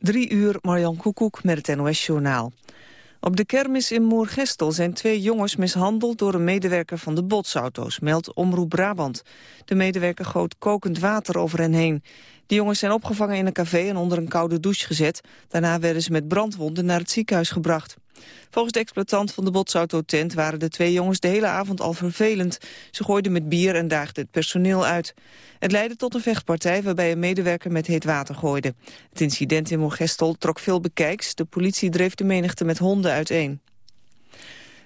Drie uur, Marjan Koekoek met het NOS-journaal. Op de kermis in Moergestel zijn twee jongens mishandeld door een medewerker van de botsauto's, meldt Omroep Brabant. De medewerker goot kokend water over hen heen. De jongens zijn opgevangen in een café en onder een koude douche gezet. Daarna werden ze met brandwonden naar het ziekenhuis gebracht. Volgens de exploitant van de botsautotent waren de twee jongens de hele avond al vervelend. Ze gooiden met bier en daagden het personeel uit. Het leidde tot een vechtpartij waarbij een medewerker met heet water gooide. Het incident in Mogestel trok veel bekijks. De politie dreef de menigte met honden uiteen.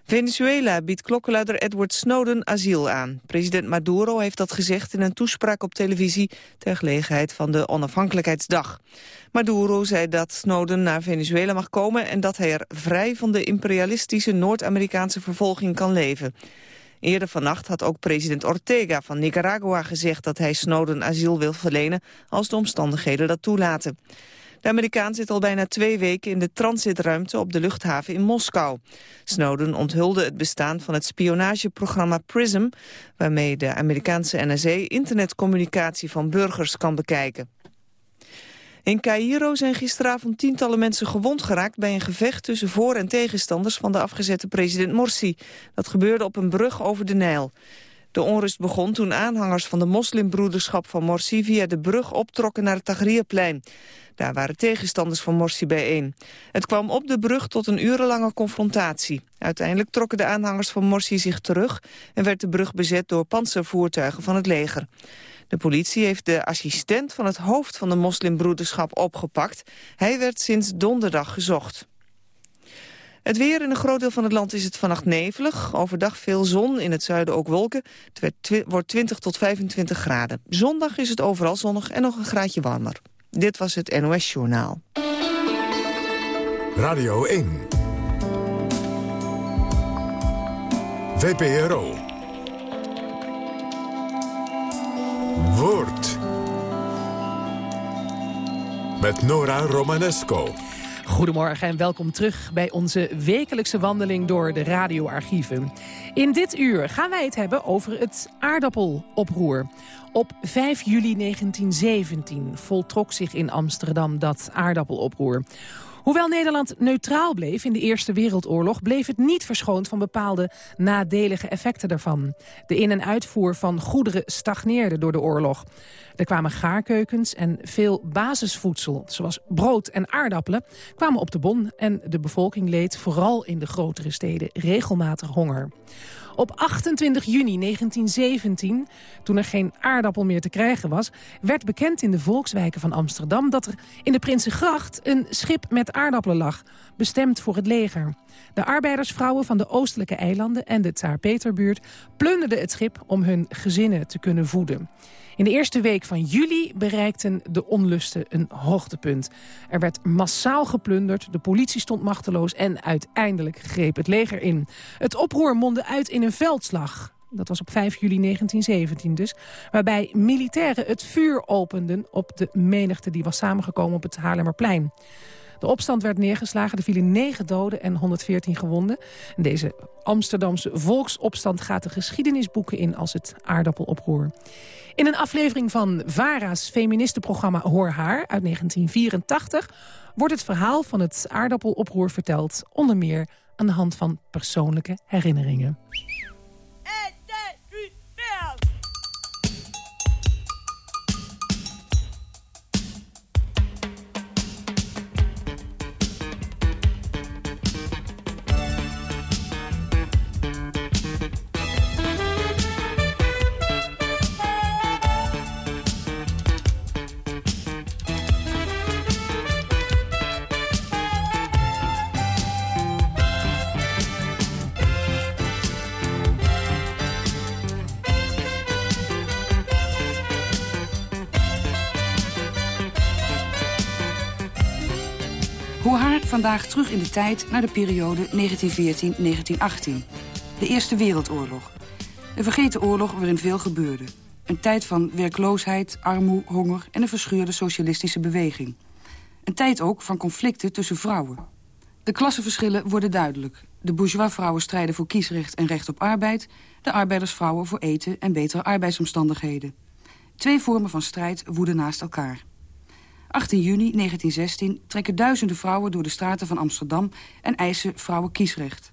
Venezuela biedt klokkenluider Edward Snowden asiel aan. President Maduro heeft dat gezegd in een toespraak op televisie... ter gelegenheid van de onafhankelijkheidsdag. Maduro zei dat Snowden naar Venezuela mag komen... en dat hij er vrij van de imperialistische Noord-Amerikaanse vervolging kan leven. Eerder vannacht had ook president Ortega van Nicaragua gezegd... dat hij Snowden asiel wil verlenen als de omstandigheden dat toelaten. De Amerikaan zit al bijna twee weken in de transitruimte op de luchthaven in Moskou. Snowden onthulde het bestaan van het spionageprogramma PRISM... waarmee de Amerikaanse NSA internetcommunicatie van burgers kan bekijken. In Cairo zijn gisteravond tientallen mensen gewond geraakt bij een gevecht tussen voor- en tegenstanders van de afgezette president Morsi. Dat gebeurde op een brug over de Nijl. De onrust begon toen aanhangers van de moslimbroederschap van Morsi via de brug optrokken naar het Tahrirplein. Daar waren tegenstanders van Morsi bijeen. Het kwam op de brug tot een urenlange confrontatie. Uiteindelijk trokken de aanhangers van Morsi zich terug... en werd de brug bezet door panzervoertuigen van het leger. De politie heeft de assistent van het hoofd van de moslimbroederschap opgepakt. Hij werd sinds donderdag gezocht. Het weer in een groot deel van het land is het vannacht nevelig. Overdag veel zon, in het zuiden ook wolken. Het wordt 20 tot 25 graden. Zondag is het overal zonnig en nog een graadje warmer. Dit was het NOS Journaal. Radio 1. VPRO. Woord. Met Nora Romanesco. Goedemorgen en welkom terug bij onze wekelijkse wandeling door de radioarchieven. In dit uur gaan wij het hebben over het aardappeloproer. Op 5 juli 1917 voltrok zich in Amsterdam dat aardappeloproer. Hoewel Nederland neutraal bleef in de Eerste Wereldoorlog... bleef het niet verschoond van bepaalde nadelige effecten daarvan. De in- en uitvoer van goederen stagneerde door de oorlog. Er kwamen gaarkeukens en veel basisvoedsel, zoals brood en aardappelen... kwamen op de bon en de bevolking leed vooral in de grotere steden regelmatig honger. Op 28 juni 1917, toen er geen aardappel meer te krijgen was... werd bekend in de volkswijken van Amsterdam... dat er in de Prinsengracht een schip met aardappelen lag... bestemd voor het leger. De arbeidersvrouwen van de oostelijke eilanden en de Tsaar-Peterbuurt... plunderden het schip om hun gezinnen te kunnen voeden. In de eerste week van juli bereikten de onlusten een hoogtepunt. Er werd massaal geplunderd, de politie stond machteloos... en uiteindelijk greep het leger in. Het oproer mondde uit in een veldslag. Dat was op 5 juli 1917 dus. Waarbij militairen het vuur openden op de menigte die was samengekomen op het Haarlemmerplein. De opstand werd neergeslagen, er vielen 9 doden en 114 gewonden. En deze Amsterdamse volksopstand gaat de geschiedenisboeken in als het aardappeloproer. In een aflevering van VARA's feministenprogramma Hoor Haar uit 1984... wordt het verhaal van het aardappeloproer verteld... onder meer aan de hand van persoonlijke herinneringen. Vandaag terug in de tijd naar de periode 1914-1918. De Eerste Wereldoorlog. Een vergeten oorlog waarin veel gebeurde. Een tijd van werkloosheid, armoe, honger en een verschuurde socialistische beweging. Een tijd ook van conflicten tussen vrouwen. De klassenverschillen worden duidelijk. De bourgeoisvrouwen strijden voor kiesrecht en recht op arbeid... de arbeidersvrouwen voor eten en betere arbeidsomstandigheden. Twee vormen van strijd woeden naast elkaar. 18 juni 1916 trekken duizenden vrouwen door de straten van Amsterdam... en eisen vrouwenkiesrecht.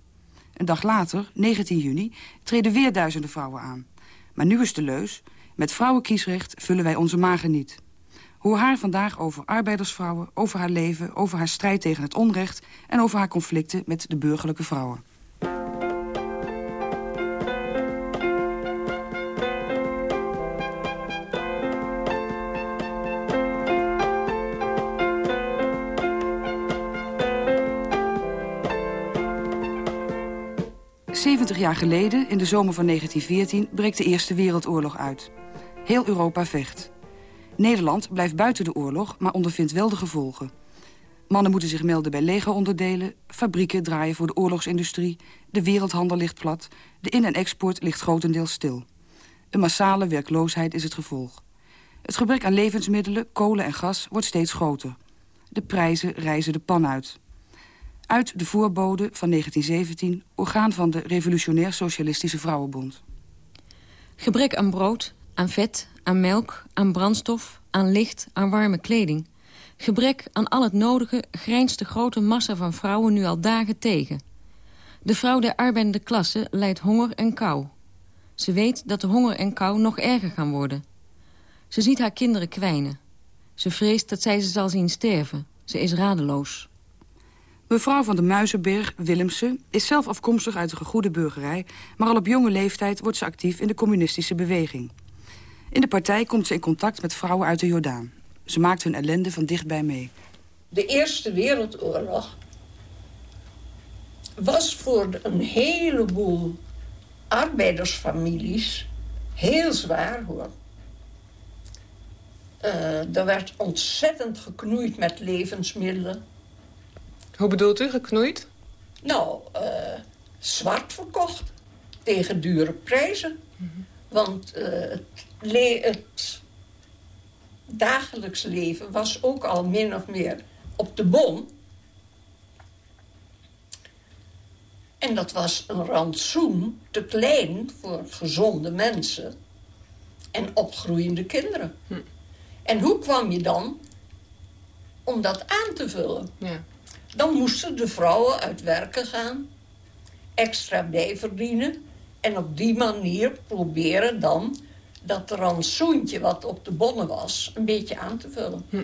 Een dag later, 19 juni, treden weer duizenden vrouwen aan. Maar nu is de leus, met vrouwenkiesrecht vullen wij onze magen niet. Hoor haar vandaag over arbeidersvrouwen, over haar leven... over haar strijd tegen het onrecht... en over haar conflicten met de burgerlijke vrouwen. Jaar geleden, in de zomer van 1914, breekt de Eerste Wereldoorlog uit. Heel Europa vecht. Nederland blijft buiten de oorlog, maar ondervindt wel de gevolgen. Mannen moeten zich melden bij legeronderdelen... fabrieken draaien voor de oorlogsindustrie... de wereldhandel ligt plat... de in- en export ligt grotendeels stil. Een massale werkloosheid is het gevolg. Het gebrek aan levensmiddelen, kolen en gas wordt steeds groter. De prijzen reizen de pan uit uit de voorbode van 1917, orgaan van de Revolutionair Socialistische Vrouwenbond. Gebrek aan brood, aan vet, aan melk, aan brandstof, aan licht, aan warme kleding. Gebrek aan al het nodige grijnst de grote massa van vrouwen nu al dagen tegen. De vrouw der arbeidende klasse lijdt honger en kou. Ze weet dat de honger en kou nog erger gaan worden. Ze ziet haar kinderen kwijnen. Ze vreest dat zij ze zal zien sterven. Ze is radeloos. Mevrouw van de Muizenberg, Willemse, is zelf afkomstig uit de gegoede burgerij... maar al op jonge leeftijd wordt ze actief in de communistische beweging. In de partij komt ze in contact met vrouwen uit de Jordaan. Ze maakt hun ellende van dichtbij mee. De Eerste Wereldoorlog was voor een heleboel arbeidersfamilies heel zwaar, hoor. Uh, er werd ontzettend geknoeid met levensmiddelen. Hoe bedoelt u, geknoeid? Nou, uh, zwart verkocht. Tegen dure prijzen. Want uh, het, het, dagelijks leven was ook al min of meer op de bon. En dat was een rantsoen te klein voor gezonde mensen en opgroeiende kinderen. Hm. En hoe kwam je dan om dat aan te vullen? Ja. Dan moesten de vrouwen uit werken gaan, extra bijverdienen... en op die manier proberen dan dat rantsoentje wat op de bonnen was... een beetje aan te vullen. Hm.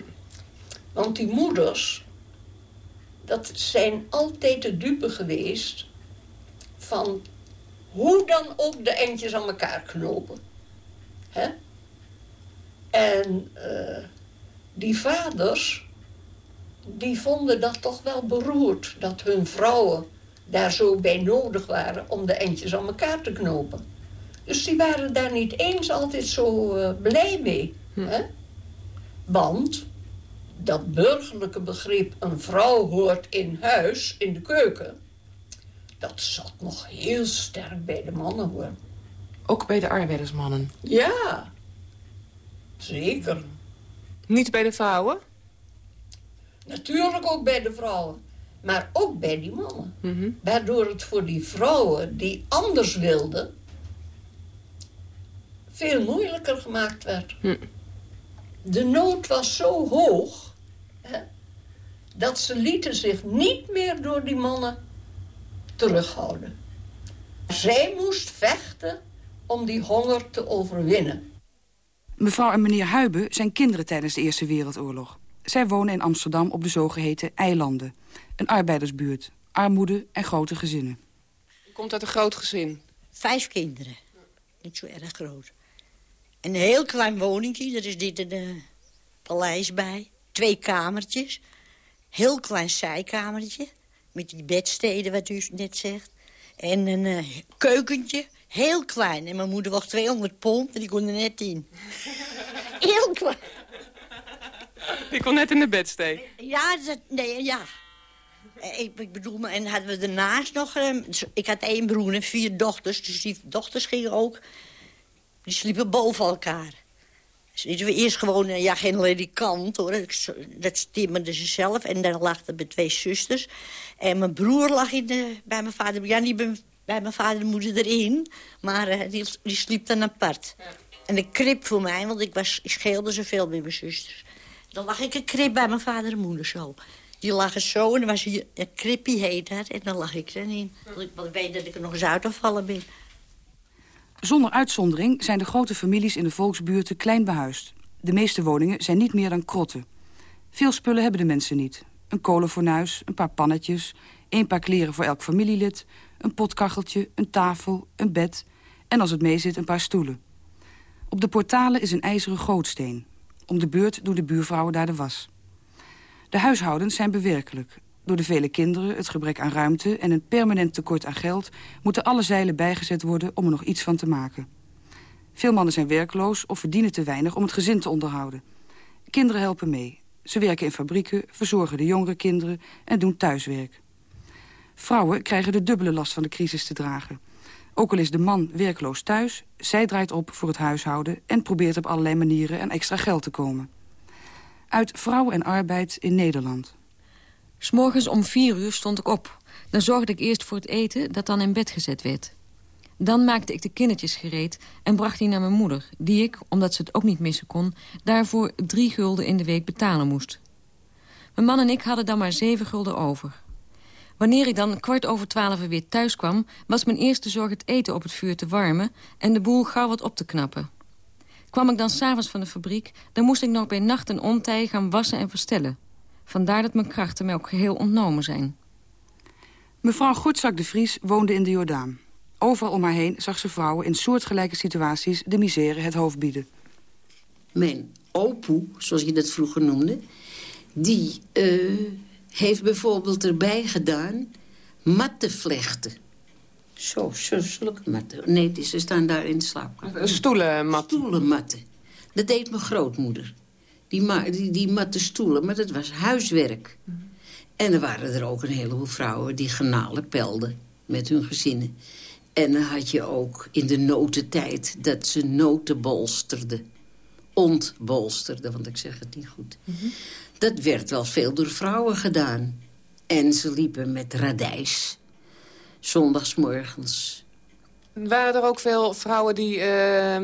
Want die moeders, dat zijn altijd de dupe geweest... van hoe dan ook de eindjes aan elkaar knopen. Hè? En uh, die vaders die vonden dat toch wel beroerd... dat hun vrouwen daar zo bij nodig waren om de eindjes aan elkaar te knopen. Dus die waren daar niet eens altijd zo uh, blij mee. Hm. Hè? Want dat burgerlijke begrip... een vrouw hoort in huis, in de keuken... dat zat nog heel sterk bij de mannen, hoor. Ook bij de arbeidersmannen? Ja, zeker. Niet bij de vrouwen? Natuurlijk ook bij de vrouwen. Maar ook bij die mannen. Mhm. Waardoor het voor die vrouwen die anders wilden... veel moeilijker gemaakt werd. Hm. De nood was zo hoog... Hè, dat ze lieten zich niet meer door die mannen terughouden. Zij moest vechten om die honger te overwinnen. Mevrouw en meneer Huiben zijn kinderen tijdens de Eerste Wereldoorlog. Zij wonen in Amsterdam op de zogeheten eilanden. Een arbeidersbuurt, armoede en grote gezinnen. U komt uit een groot gezin? Vijf kinderen. Niet zo erg groot. Een heel klein woningje, er is dit een uh, paleis bij. Twee kamertjes. Heel klein zijkamertje. Met die bedsteden, wat u net zegt. En een uh, keukentje. Heel klein. En mijn moeder woog 200 pond en die kon er net in. Heel klein. Die kon net in de bedstee. Ja, dat, nee, ja. Eh, ik, ik bedoel, en hadden we daarnaast nog... Ehm, ik had één broer en vier dochters, dus die dochters gingen ook... Die sliepen boven elkaar. Dus we eerst gewoon, eh, ja, geen ledikant, hoor. Dat stimmerde ze zelf. En dan lag er bij twee zusters. En mijn broer lag in de, bij mijn vader... Ja, niet bij, mijn vader en moeder erin. Maar uh, die, die sliep dan apart. Ja. En ik krip voor mij, want ik, was, ik scheelde zoveel met mijn zusters Dan lag ik een krip bij mijn vader en moeder zo. Die lagen zo en dan was hier een krippie heet. En dan lag ik erin. Want ik weet dat ik er nog eens uitgevallen ben. Zonder uitzondering zijn de grote families in de volksbuurten klein behuisd. De meeste woningen zijn niet meer dan krotten. Veel spullen hebben de mensen niet. Een kolenfornuis, een paar pannetjes... één paar kleren voor elk familielid... een potkacheltje, een tafel, een bed... en als het meezit een paar stoelen. Op de portalen is een ijzeren gootsteen. Om de beurt doen de buurvrouwen daar de was. De huishoudens zijn bewerkelijk. Door de vele kinderen, het gebrek aan ruimte... en een permanent tekort aan geld... moeten alle zeilen bijgezet worden om er nog iets van te maken. Veel mannen zijn werkloos of verdienen te weinig om het gezin te onderhouden. Kinderen helpen mee. Ze werken in fabrieken, verzorgen de jongere kinderen en doen thuiswerk. Vrouwen krijgen de dubbele last van de crisis te dragen. Ook al is de man werkloos thuis, zij draait op voor het huishouden... en probeert op allerlei manieren aan extra geld te komen. Uit Vrouw en Arbeid in Nederland. S'morgens om vier uur stond ik op. Dan zorgde ik eerst voor het eten dat dan in bed gezet werd. Dan maakte ik de kindertjes gereed en bracht die naar mijn moeder... die ik, omdat ze het ook niet missen kon... daarvoor drie gulden in de week betalen moest. Mijn man en ik hadden dan maar zeven gulden over. Wanneer ik dan kwart over twaalf weer thuis kwam... was mijn eerste zorg het eten op het vuur te warmen... en de boel gauw wat op te knappen. Kwam ik dan s'avonds van de fabriek... dan moest ik nog bij nacht en ontij gaan wassen en verstellen. Vandaar dat mijn krachten mij ook geheel ontnomen zijn. Mevrouw Goedzak de Vries woonde in de Jordaan. Overal om haar heen zag ze vrouwen in soortgelijke situaties de misère het hoofd bieden. Mijn opoe, zoals je dat vroeger noemde... die uh, heeft bijvoorbeeld erbij gedaan mattenvlechten. Zo, zo, zulke matten. Nee, die, ze staan daar in de slaapkamer. Stoelenmatten. Stoelenmatten. Dat deed mijn grootmoeder. Die, ma die, die matten stoelen, maar dat was huiswerk. En er waren er ook een heleboel vrouwen die genalen pelden met hun gezinnen. En dan had je ook in de notentijd dat ze noten bolsterden. Ontbolsterden, want ik zeg het niet goed. Dat werd wel veel door vrouwen gedaan. En ze liepen met radijs. Zondagsmorgens. Waren er ook veel vrouwen die uh,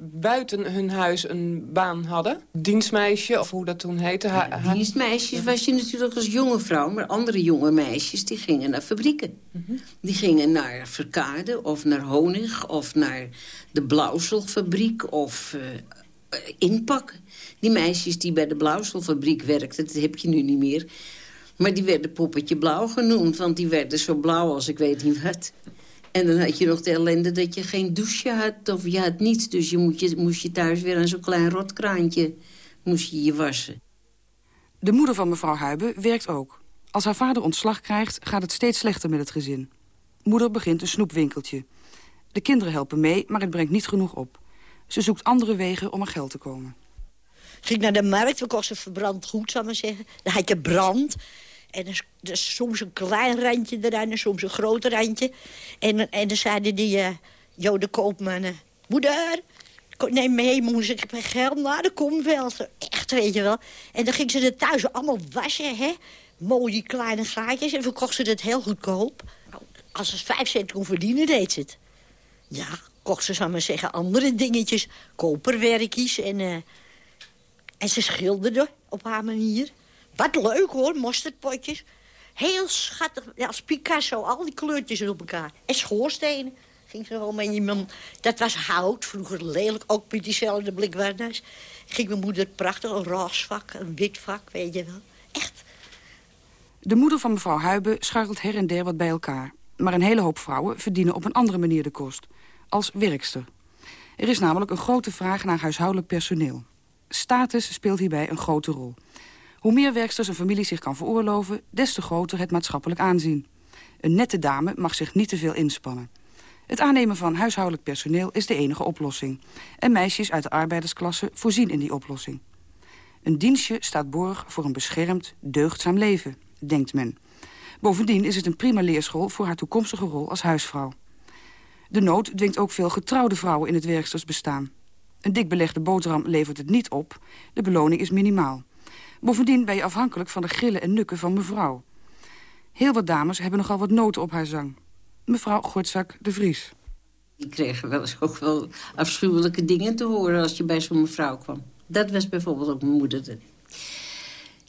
buiten hun huis een baan hadden? Dienstmeisje, of hoe dat toen heette? Ha ja, dienstmeisjes was je natuurlijk als jonge vrouw... maar andere jonge meisjes die gingen naar fabrieken. Mm -hmm. Die gingen naar Verkade of naar Honig of naar de Blauwselfabriek of uh, inpakken. Die meisjes die bij de Blauwselfabriek werkten, dat heb je nu niet meer... Maar die werden poppetje blauw genoemd, want die werden zo blauw als ik weet niet wat. En dan had je nog de ellende dat je geen douche had of je had niets. Dus je, je moest je thuis weer aan zo'n klein rotkraantje moest je, je wassen. De moeder van mevrouw Huiben werkt ook. Als haar vader ontslag krijgt, gaat het steeds slechter met het gezin. Moeder begint een snoepwinkeltje. De kinderen helpen mee, maar het brengt niet genoeg op. Ze zoekt andere wegen om aan geld te komen. Ging naar de markt, we kochten verbrand goed, ik maar zeggen. Dan had je brand. En er is soms een klein randje eraan en soms een groot randje. En, en dan zeiden die uh, Jode koopmannen... Moeder, neem mee, moeder. Ik heb geld. Nou, dat komt wel. Echt, weet je wel. En dan ging ze er thuis allemaal wassen, hè. Mooie kleine gaatjes. En verkocht ze het heel goedkoop. Als ze vijf cent kon verdienen, deed ze het. Ja, kocht ze, zou zeggen, andere dingetjes. Koperwerkjes en... Uh, en ze schilderde op haar manier. Wat leuk hoor, mosterdpotjes. Heel schattig, als Picasso, al die kleurtjes op elkaar. En schoorstenen. Ging ze wel met iemand. Dat was hout, vroeger lelijk, ook met diezelfde blikwarda's. Ging mijn moeder prachtig, een roze vak, een wit vak, weet je wel. Echt. De moeder van mevrouw Huiben scharrelt her en der wat bij elkaar. Maar een hele hoop vrouwen verdienen op een andere manier de kost. Als werkster. Er is namelijk een grote vraag naar huishoudelijk personeel. Status speelt hierbij een grote rol. Hoe meer werksters een familie zich kan veroorloven... des te groter het maatschappelijk aanzien. Een nette dame mag zich niet te veel inspannen. Het aannemen van huishoudelijk personeel is de enige oplossing. En meisjes uit de arbeidersklasse voorzien in die oplossing. Een dienstje staat borg voor een beschermd, deugdzaam leven, denkt men. Bovendien is het een prima leerschool voor haar toekomstige rol als huisvrouw. De nood dwingt ook veel getrouwde vrouwen in het werkstersbestaan. Een dik belegde boterham levert het niet op. De beloning is minimaal. Bovendien ben je afhankelijk van de grillen en nukken van mevrouw. Heel wat dames hebben nogal wat noten op haar zang. Mevrouw Gortzak de Vries. Die kregen wel eens ook wel afschuwelijke dingen te horen... als je bij zo'n mevrouw kwam. Dat was bijvoorbeeld ook mijn moeder.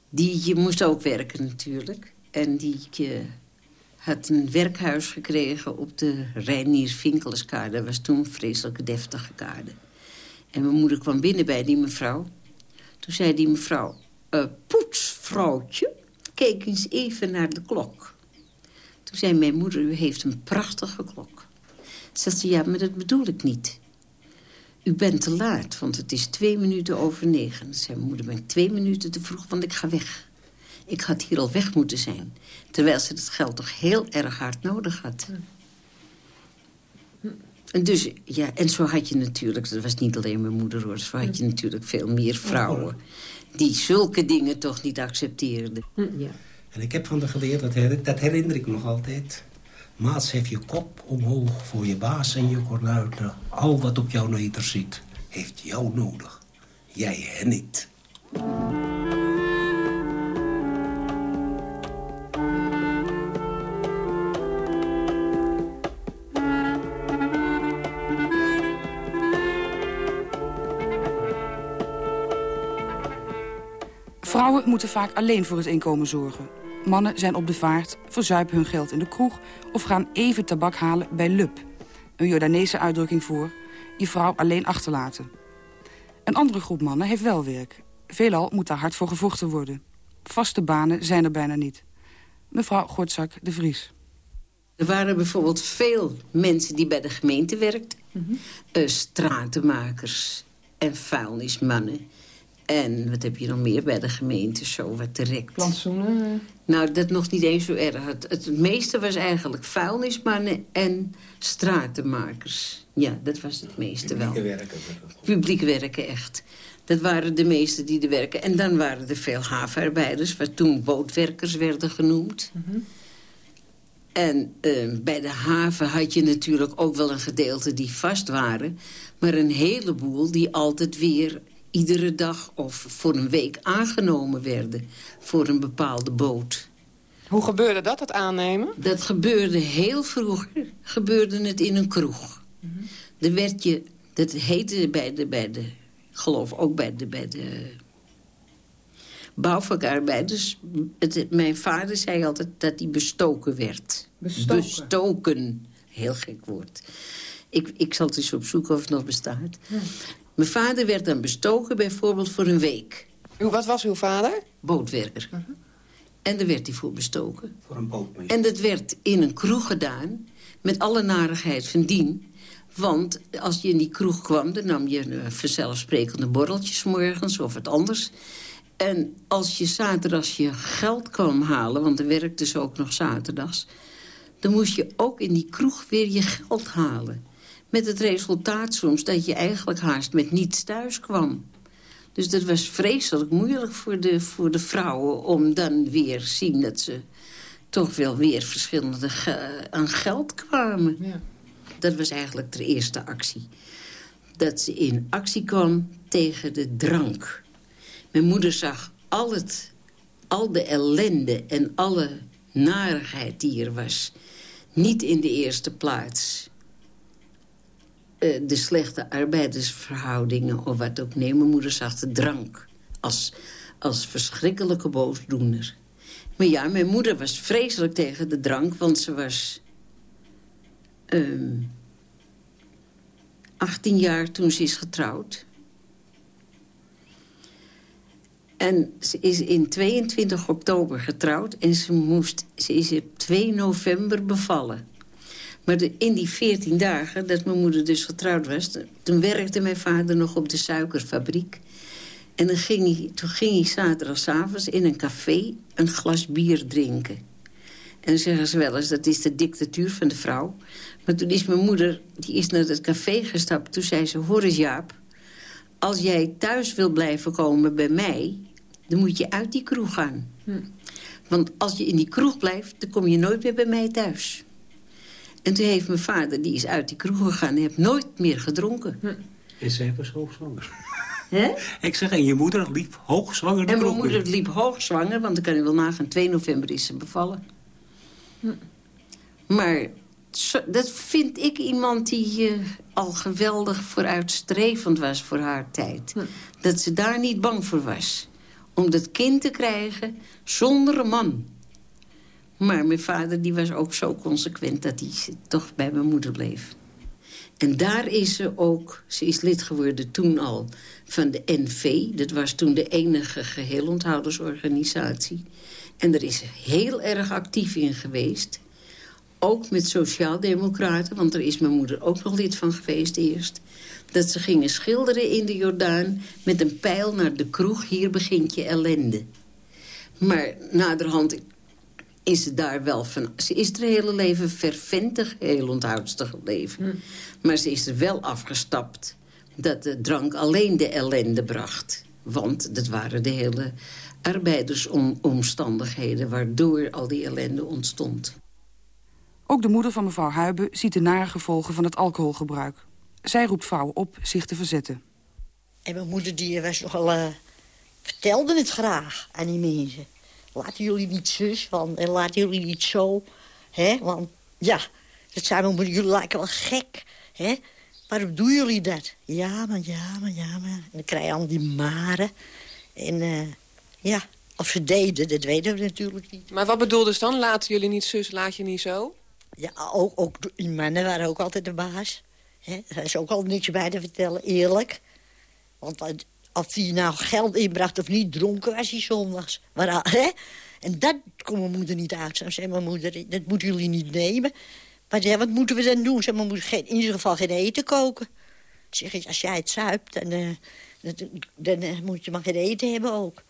Die je moest ook werken natuurlijk. En die je had een werkhuis gekregen op de Reinier-Vinkelskade. Dat was toen een vreselijke deftige kade. En mijn moeder kwam binnen bij die mevrouw. Toen zei die mevrouw... Uh, poetsvrouwtje, kijk eens even naar de klok. Toen zei mijn moeder, u heeft een prachtige klok. Zegt ze, ja, maar dat bedoel ik niet. U bent te laat, want het is twee minuten over negen. Toen zei mijn moeder, ben twee minuten te vroeg, want ik ga weg. Ik had hier al weg moeten zijn. Terwijl ze het geld toch heel erg hard nodig had. En, dus, ja, en zo had je natuurlijk, dat was niet alleen mijn moeder hoor... zo had je natuurlijk veel meer vrouwen... die zulke dingen toch niet accepteerden. Ja. En ik heb van de geleerd, dat, her, dat herinner ik me nog altijd... Maats heeft je kop omhoog voor je baas en je kornuiten. Al wat op jouw neter zit, heeft jou nodig. Jij hen niet. Vrouwen moeten vaak alleen voor het inkomen zorgen. Mannen zijn op de vaart, verzuipen hun geld in de kroeg... of gaan even tabak halen bij Lup. Een Jordaanese uitdrukking voor je vrouw alleen achterlaten. Een andere groep mannen heeft wel werk. Veelal moet daar hard voor gevochten worden. Vaste banen zijn er bijna niet. Mevrouw Gortzak de Vries. Er waren bijvoorbeeld veel mensen die bij de gemeente werkten. Mm stratenmakers en vuilnismannen en wat heb je nog meer bij de gemeente? Zo wat direct. Plantsoenen? Nou, dat nog niet eens zo erg. Het, het, meeste was eigenlijk vuilnismannen en stratenmakers. Ja, dat was het meeste wel. Publieke werken. Publiek werken, echt. Dat waren de meesten die er werken. En dan waren er veel havenarbeiders, wat toen bootwerkers werden genoemd. Mhm. En uh, bij de haven had je natuurlijk ook wel een gedeelte die vast waren. Maar een heleboel die altijd weer iedere dag of voor een week aangenomen werden voor een bepaalde boot. Hoe gebeurde dat, het aannemen? Dat gebeurde heel vroeger, gebeurde het in een kroeg. Mm -hmm. werd je, dat heette bij de, bij de, geloof ook bij de, bij de bouwvakarbeiders. Het, mijn vader zei altijd dat hij bestoken werd. Bestoken? Bestoken. Heel gek woord. Ik, ik zal het eens opzoeken of het nog bestaat. Ja. Mijn vader werd dan bestoken bijvoorbeeld voor een week. Wat was uw vader? Bootwerker. Uh -huh. En daar werd hij voor bestoken. Voor een bootmeester. En dat werd in een kroeg gedaan, met alle narigheid van dien. Want als je in die kroeg kwam, dan nam je een vanzelfsprekende borreltjes morgens of wat anders. En als je zaterdags je geld kwam halen, want er werkte ze ook nog zaterdags... dan moest je ook in die kroeg weer je geld halen. Met het resultaat soms dat je eigenlijk haast met niets thuis kwam. Dus dat was vreselijk moeilijk voor de, voor de vrouwen... om dan weer zien dat ze toch wel weer verschillende aan geld kwamen. Ja. Dat was eigenlijk de eerste actie. Dat ze in actie kwam tegen de drank. Mijn moeder zag al, het, al de ellende en alle narigheid die er was... niet in de eerste plaats uh, de slechte arbeidersverhoudingen of wat ook. Nee, mijn moeder zag de drank als, als verschrikkelijke boosdoener. Maar ja, mijn moeder was vreselijk tegen de drank, want ze was... Um, 18 jaar toen ze is getrouwd. En ze is in 22 oktober getrouwd en ze, moest, ze is op 2 november bevallen. Maar de, in die veertien dagen dat mijn moeder dus getrouwd was... toen werkte mijn vader nog op de suikerfabriek. En dan ging hij, toen ging hij zaterdagavond in een café een glas bier drinken. En dan zeggen ze wel eens, dat is de dictatuur van de vrouw. Maar toen is mijn moeder, die is naar het café gestapt. Toen zei ze, hoor eens Jaap, als jij thuis wil blijven komen bij mij... dan moet je uit die kroeg gaan. Hm. Want als je in die kroeg blijft, dan kom je nooit meer bij mij thuis. En toen heeft mijn vader, die is uit die kroeg gegaan... en heeft nooit meer gedronken. Hm. En zij was hoogzwanger. Hè? Ik zeg, en je moeder liep hoogzwanger En mijn moeder liep hoogzwanger, want dan kan je wel nagaan... 2 november is ze bevallen. Hm. Maar dat vind ik iemand die uh, al geweldig vooruitstrevend was voor haar tijd. Hm. Dat ze daar niet bang voor was. om dat kind te krijgen zonder een man. Maar mijn vader die was ook zo consequent dat hij toch bij mijn moeder bleef. En daar is ze ook, ze is lid geworden toen al van de NV. Dat was toen de enige geheelonthoudersorganisatie. En daar is heel erg actief in geweest. Ook met sociaaldemocraten, want daar is mijn moeder ook nog lid van geweest eerst. Dat ze gingen schilderen in de Jordaan met een pijl naar de kroeg. Hier begint je ellende. Maar naderhand is ze daar wel van... Ze is er hele leven verventig heel onthoudster gebleven. Hm. Maar ze is er wel afgestapt dat de drank alleen de ellende bracht. Want dat waren de hele arbeidersomstandigheden... waardoor al die ellende ontstond. Ook de moeder van mevrouw Huiben ziet de nare gevolgen van het alcoholgebruik. Zij roept vrouwen op zich te verzetten. En mijn moeder die was nogal... Uh, vertelde het graag aan die mensen. Laten jullie niet zus, want, en laten jullie niet zo. Hè? Want ja, dat zijn moeder, jullie lijken wel gek. Hè? Waarom doen jullie dat? Ja, maar ja, maar ja, maar... En dan krijg je al die maren. En uh, ja, of ze deden, dat weten we natuurlijk niet. Maar wat bedoelde ze dan? Laten jullie niet zus, laat je niet zo? Ja, ook, ook die mannen waren ook altijd de baas. He, daar is ook al niks bij te vertellen, eerlijk. Want of hij nou geld inbracht of niet, dronken was hij zondags. Maar, hè? En dat kon mijn moeder niet uit. Zei mijn moeder, dat moeten jullie niet nemen. Maar ja, wat moeten we dan doen? Maar moet geen, in ieder geval geen eten koken. Zeg, als jij het zuipt, dan, uh, dan, dan uh, moet je maar geen eten hebben ook.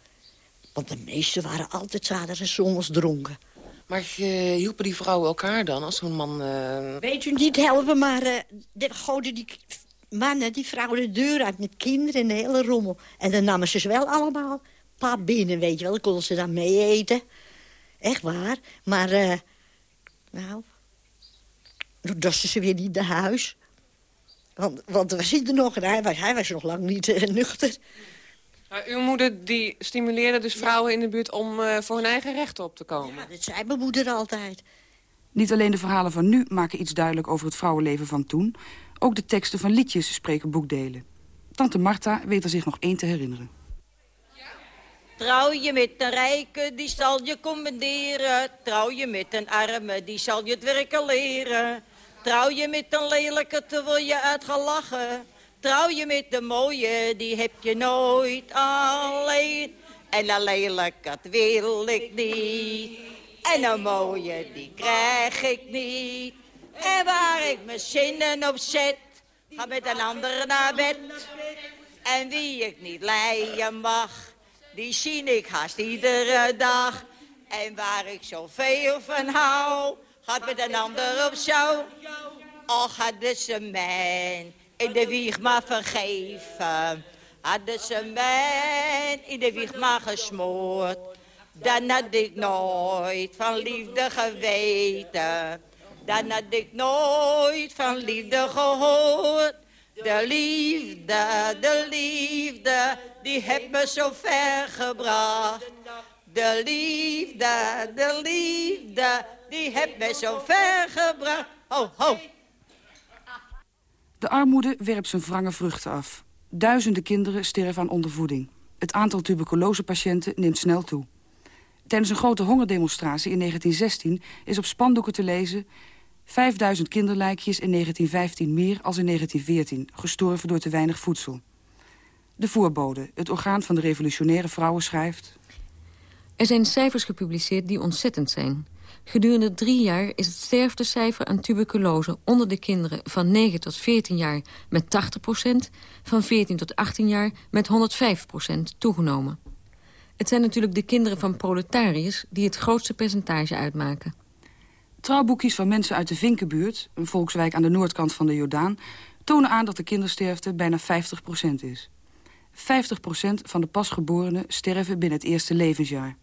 Want de meesten waren altijd zaterdag en zondags dronken. Maar uh, hielpen die vrouwen elkaar dan als zo'n man... Uh... Weet u niet helpen, maar uh, de, goden die mannen, die vrouwen de deur uit met kinderen en de hele rommel. En dan namen ze ze wel allemaal pa binnen, weet je wel. Dan konden ze dan mee eten. Echt waar. Maar, uh, nou, dan dorsten ze weer niet naar huis. Want, want hij er nog en hij was, hij was nog lang niet uh, nuchter. Maar uw moeder die stimuleerde dus vrouwen in de buurt om uh, voor hun eigen rechten op te komen? Ja, dat zei mijn moeder altijd. Niet alleen de verhalen van nu maken iets duidelijk over het vrouwenleven van toen... ook de teksten van liedjes spreken boekdelen. Tante Marta weet er zich nog één te herinneren. Trouw je met een rijke, die zal je commanderen. Trouw je met een arme, die zal je het werken leren. Trouw je met een lelijke, te wil je uitgelachen. Trouw je met de mooie, die heb je nooit alleen. En een lelijke, dat wil ik niet. En een mooie, die krijg ik niet. En waar ik mijn zinnen op zet, ga met een ander naar bed. En wie ik niet leien mag, die zie ik haast iedere dag. En waar ik zoveel van hou, gaat met een ander op show. Och, hadden ze mij in de wieg maar vergeven. Hadden ze mij in de wieg maar gesmoord. Dan had ik nooit van liefde geweten. Dan had ik nooit van liefde gehoord. De liefde, de liefde, die heeft me zo ver gebracht. De liefde, de liefde, die heeft me zo ver gebracht. Ho, ho. De armoede werpt zijn wrange vruchten af. Duizenden kinderen sterven aan ondervoeding. Het aantal tuberculosepatiënten neemt snel toe. Tijdens een grote hongerdemonstratie in 1916 is op spandoeken te lezen... 5000 kinderlijkjes in 1915 meer als in 1914... gestorven door te weinig voedsel. De voorbode, het orgaan van de revolutionaire vrouwen, schrijft... Er zijn cijfers gepubliceerd die ontzettend zijn. Gedurende drie jaar is het sterftecijfer aan tuberculose onder de kinderen van 9 tot 14 jaar met 80% van 14 tot 18 jaar met 105% toegenomen. Het zijn natuurlijk de kinderen van proletariërs die het grootste percentage uitmaken. Trouwboekjes van mensen uit de Vinkenbuurt, een volkswijk aan de noordkant van de Jordaan, tonen aan dat de kindersterfte bijna 50% is. 50% van de pasgeborenen sterven binnen het eerste levensjaar.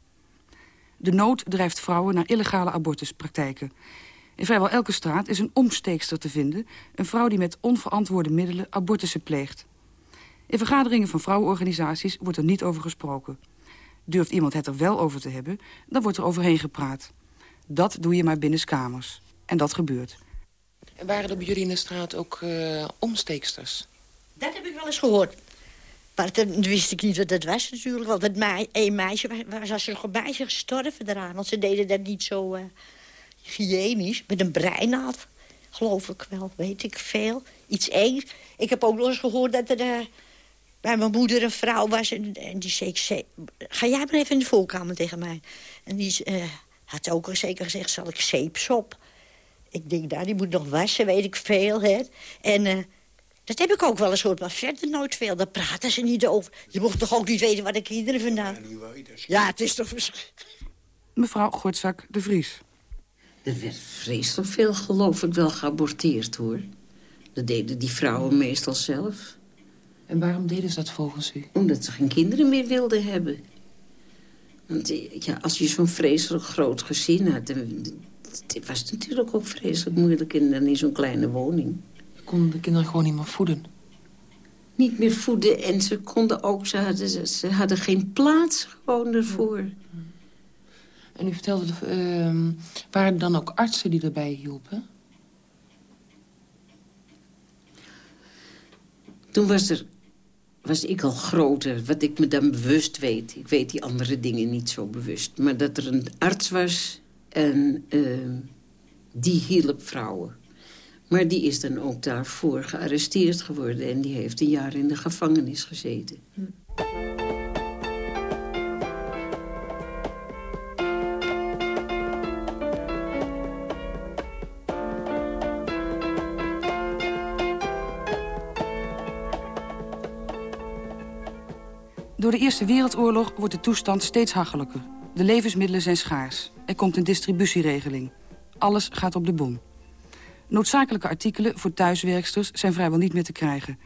De nood drijft vrouwen naar illegale abortuspraktijken. In vrijwel elke straat is een omsteekster te vinden... een vrouw die met onverantwoorde middelen abortussen pleegt. In vergaderingen van vrouwenorganisaties wordt er niet over gesproken. Durft iemand het er wel over te hebben, dan wordt er overheen gepraat. Dat doe je maar binnenskamers. En dat gebeurt. En waren er bij jullie in de straat ook uh, omsteeksters? Dat heb ik wel eens gehoord. Maar toen wist ik niet wat dat was natuurlijk. Want het mei een meisje was, was er nog een meisje gestorven eraan. Want ze deden dat niet zo uh, hygiënisch. Met een breinaad, geloof ik wel. Weet ik veel. Iets engs. Ik heb ook nog eens gehoord dat er... Uh, bij mijn moeder een vrouw was en, en die zei... Ga jij maar even in de voorkamer tegen mij. En die uh, had ook zeker gezegd, zal ik zeepsop? Ik denk, nou, die moet nog wassen, weet ik veel. Hè? En uh, dat heb ik ook wel eens gehoord, maar verder nooit veel. Daar praten ze niet over. Je mocht toch ook niet weten waar de kinderen vandaan... Ja, het is toch Mevrouw Gortzak de Vries. Er werd vreselijk veel, geloof ik, wel geaborteerd, hoor. Dat deden die vrouwen meestal zelf. En waarom deden ze dat volgens u? Omdat ze geen kinderen meer wilden hebben. Want ja, als je zo'n vreselijk groot gezin had... Het was natuurlijk ook vreselijk moeilijk in, in zo'n kleine woning. Je kon de kinderen gewoon niet meer voeden? Niet meer voeden en ze konden ook... Ze hadden, ze hadden geen plaats gewoon ervoor. En u vertelde, uh, waren er dan ook artsen die erbij hielpen? Toen was er was ik al groter, wat ik me dan bewust weet. Ik weet die andere dingen niet zo bewust. Maar dat er een arts was en uh, die hielp vrouwen. Maar die is dan ook daarvoor gearresteerd geworden... en die heeft een jaar in de gevangenis gezeten. Hm. Door de Eerste Wereldoorlog wordt de toestand steeds hachelijker. De levensmiddelen zijn schaars. Er komt een distributieregeling. Alles gaat op de bon. Noodzakelijke artikelen voor thuiswerksters zijn vrijwel niet meer te krijgen.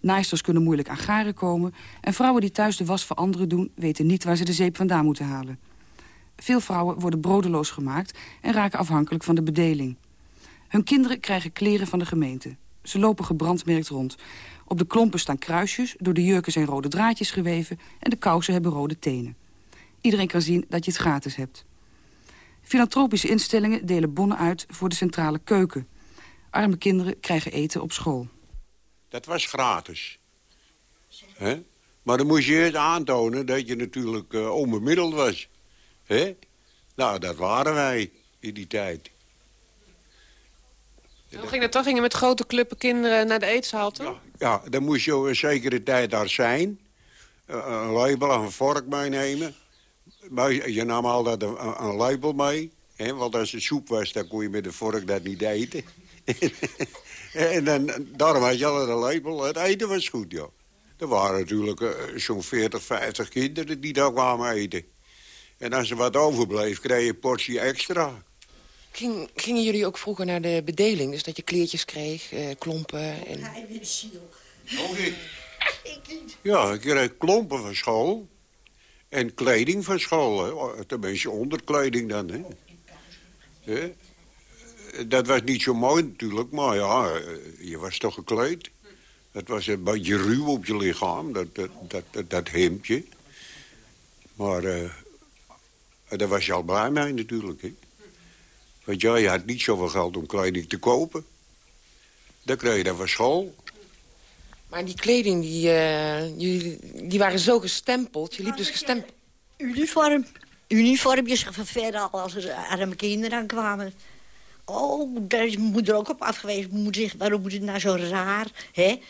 Naaisters kunnen moeilijk aan garen komen... en vrouwen die thuis de was voor anderen doen... weten niet waar ze de zeep vandaan moeten halen. Veel vrouwen worden brodeloos gemaakt... en raken afhankelijk van de bedeling. Hun kinderen krijgen kleren van de gemeente. Ze lopen gebrandmerkt rond. Op de klompen staan kruisjes, door de jurken zijn rode draadjes geweven... en de kousen hebben rode tenen. Iedereen kan zien dat je het gratis hebt. Filantropische instellingen delen bonnen uit voor de centrale keuken. Arme kinderen krijgen eten op school. Dat was gratis. He? Maar dan moest je eerst aantonen dat je natuurlijk uh, onbemiddeld was. He? Nou, dat waren wij in die tijd. Hoe ging dat toch? Gingen met grote clubben kinderen naar de eetzaal toe? Ja, ja, dan moest je een zekere tijd daar zijn. Uh, een label en een vork meenemen. Maar je nam altijd een, een label mee. Hè? Want als het soep was, dan kon je met de vork dat niet eten. en dan, daarom had je altijd een label. Het eten was goed, ja. Er waren natuurlijk uh, zo'n 40, 50 kinderen die daar kwamen eten. En als er wat overbleef, kreeg je een portie extra. Ging, gingen jullie ook vroeger naar de bedeling? Dus dat je kleertjes kreeg, uh, klompen en... Oh, ik. Ja, ik kreeg klompen van school. En kleding van school, hè. Oh, tenminste onderkleding dan, hè. hè? Dat was niet zo mooi natuurlijk, maar ja, je was toch gekleed. Het was een beetje ruw op je lichaam, dat, dat, dat, dat, hemdje. Maar uh, daar was je al blij mee natuurlijk, hè. Want ja, je had niet zoveel geld om kleding te kopen. Dan kreeg je dan van school. Maar die kleding, die, uh, die, die, waren zo gestempeld. Je liep dus gestempeld. Uniform. Uniformjes van verder al als er arme kinderen aankwamen. Oh, daar is mijn moeder ook op afgewezen. Moeder zegt, waarom moet het nou zo raar? Hè?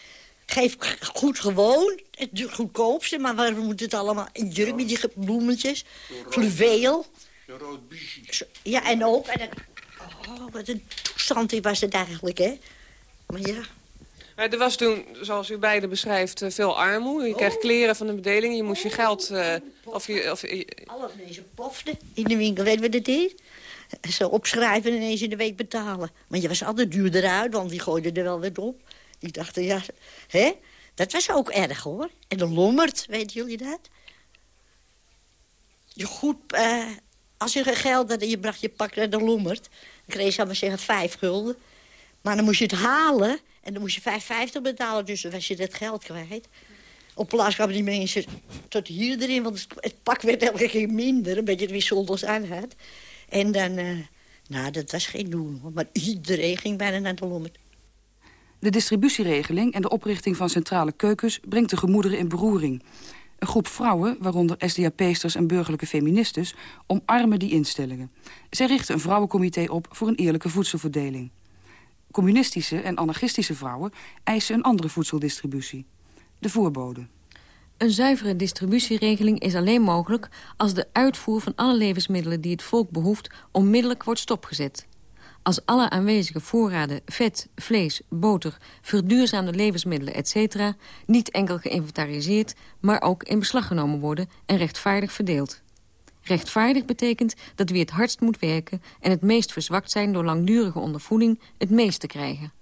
Geef goed gewoon, het goedkoopste, maar waarom moet het allemaal... in jurk met die bloemetjes, fluweel. Zo'n rood Ja, en ook... En oh, wat een toestand was het eigenlijk, hè? Maar ja... Maar er was toen, zoals u beiden beschrijft, eh, veel armoede. Je kreeg oh. kleren van de bedeling, je moest je geld... Uh, of je, of, Alles ineens plofte in de winkel, weet je wat het is? Zo opschrijven en ineens in de week betalen. Maar je was altijd duurder uit, want die gooide er wel weer op. Die dachten, ja, hè? Dat was ook erg, hoor. En de lommerd, weten jullie dat? Je goed, uh, als je geld had en je bracht je pak naar de lommerd... kreeg zal maar zeggen, vijf gulden. Maar dan moest je het halen en dan moest je 5,50 betalen. Dus dan was je dat geld kwijt. Op plaats kwamen die mensen tot hier erin, want het pak werd elke keer minder. Een beetje wisseldes aan had. En dan, uh, nou, dat was geen doen. Maar iedereen ging bijna naar de lommerd. De distributieregeling en de oprichting van centrale keukens... brengt de gemoederen in beroering. Een groep vrouwen, waaronder SDAP-sters en burgerlijke feministes... omarmen die instellingen. Zij richten een vrouwencomité op voor een eerlijke voedselverdeling. Communistische en anarchistische vrouwen eisen een andere voedseldistributie. De voorbode. Een zuivere distributieregeling is alleen mogelijk... als de uitvoer van alle levensmiddelen die het volk behoeft... onmiddellijk wordt stopgezet. Als alle aanwezige voorraden vet, vlees, boter, verduurzaamde levensmiddelen etc. niet enkel geïnventariseerd, maar ook in beslag genomen worden en rechtvaardig verdeeld. Rechtvaardig betekent dat wie het hardst moet werken en het meest verzwakt zijn door langdurige ondervoeding het meeste krijgen.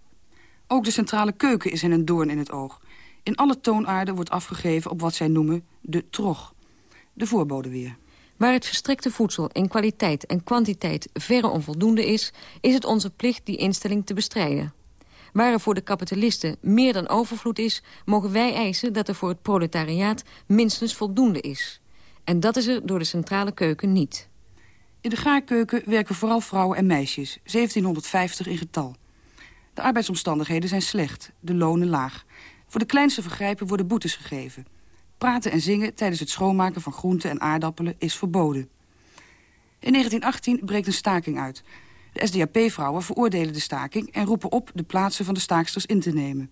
Ook de centrale keuken is in een doorn in het oog. In alle toonaarden wordt afgegeven op wat zij noemen de trog. De voorbode weer. Waar het verstrekte voedsel in kwaliteit en kwantiteit verre onvoldoende is... is het onze plicht die instelling te bestrijden. Waar er voor de kapitalisten meer dan overvloed is... mogen wij eisen dat er voor het proletariaat minstens voldoende is. En dat is er door de centrale keuken niet. In de gaarkeuken werken vooral vrouwen en meisjes, 1750 in getal. De arbeidsomstandigheden zijn slecht, de lonen laag. Voor de kleinste vergrijpen worden boetes gegeven... Praten en zingen tijdens het schoonmaken van groenten en aardappelen is verboden. In 1918 breekt een staking uit. De SDAP-vrouwen veroordelen de staking... en roepen op de plaatsen van de staaksters in te nemen.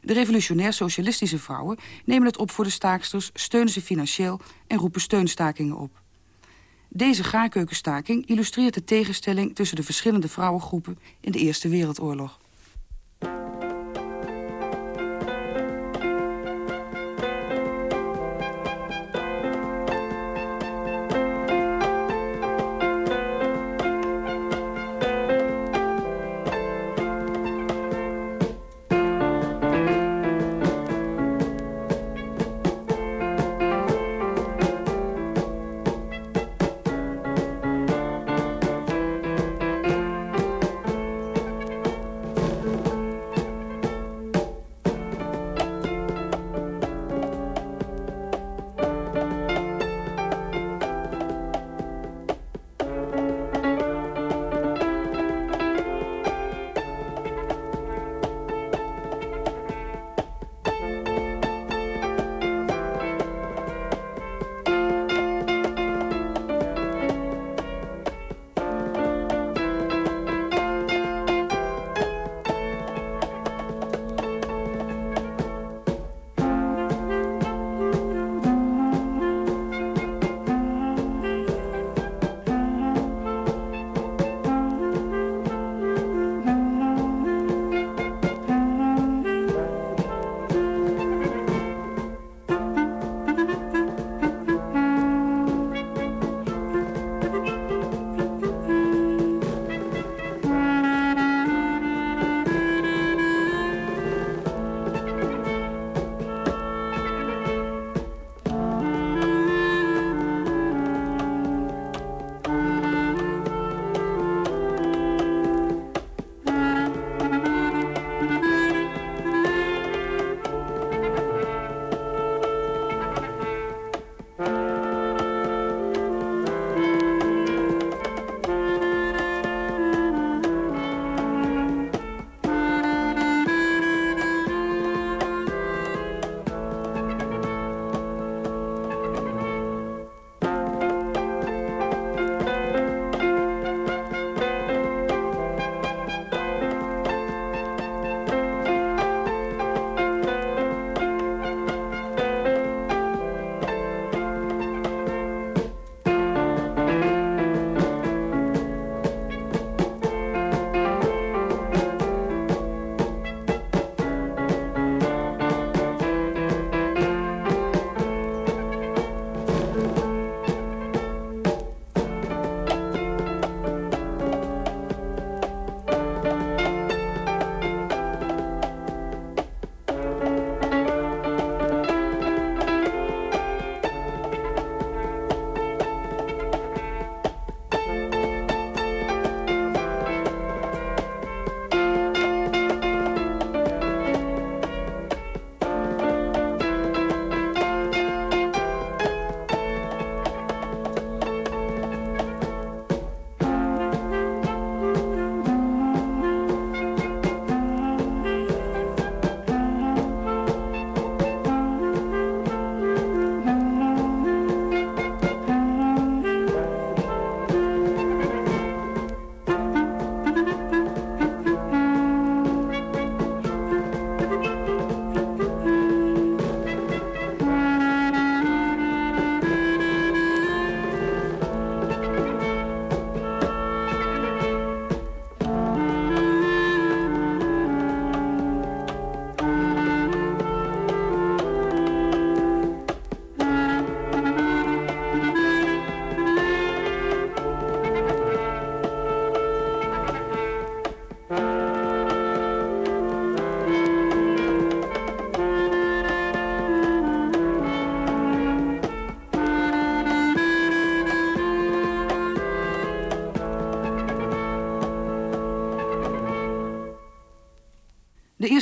De revolutionair-socialistische vrouwen nemen het op voor de staaksters... steunen ze financieel en roepen steunstakingen op. Deze gaarkeukenstaking illustreert de tegenstelling... tussen de verschillende vrouwengroepen in de Eerste Wereldoorlog.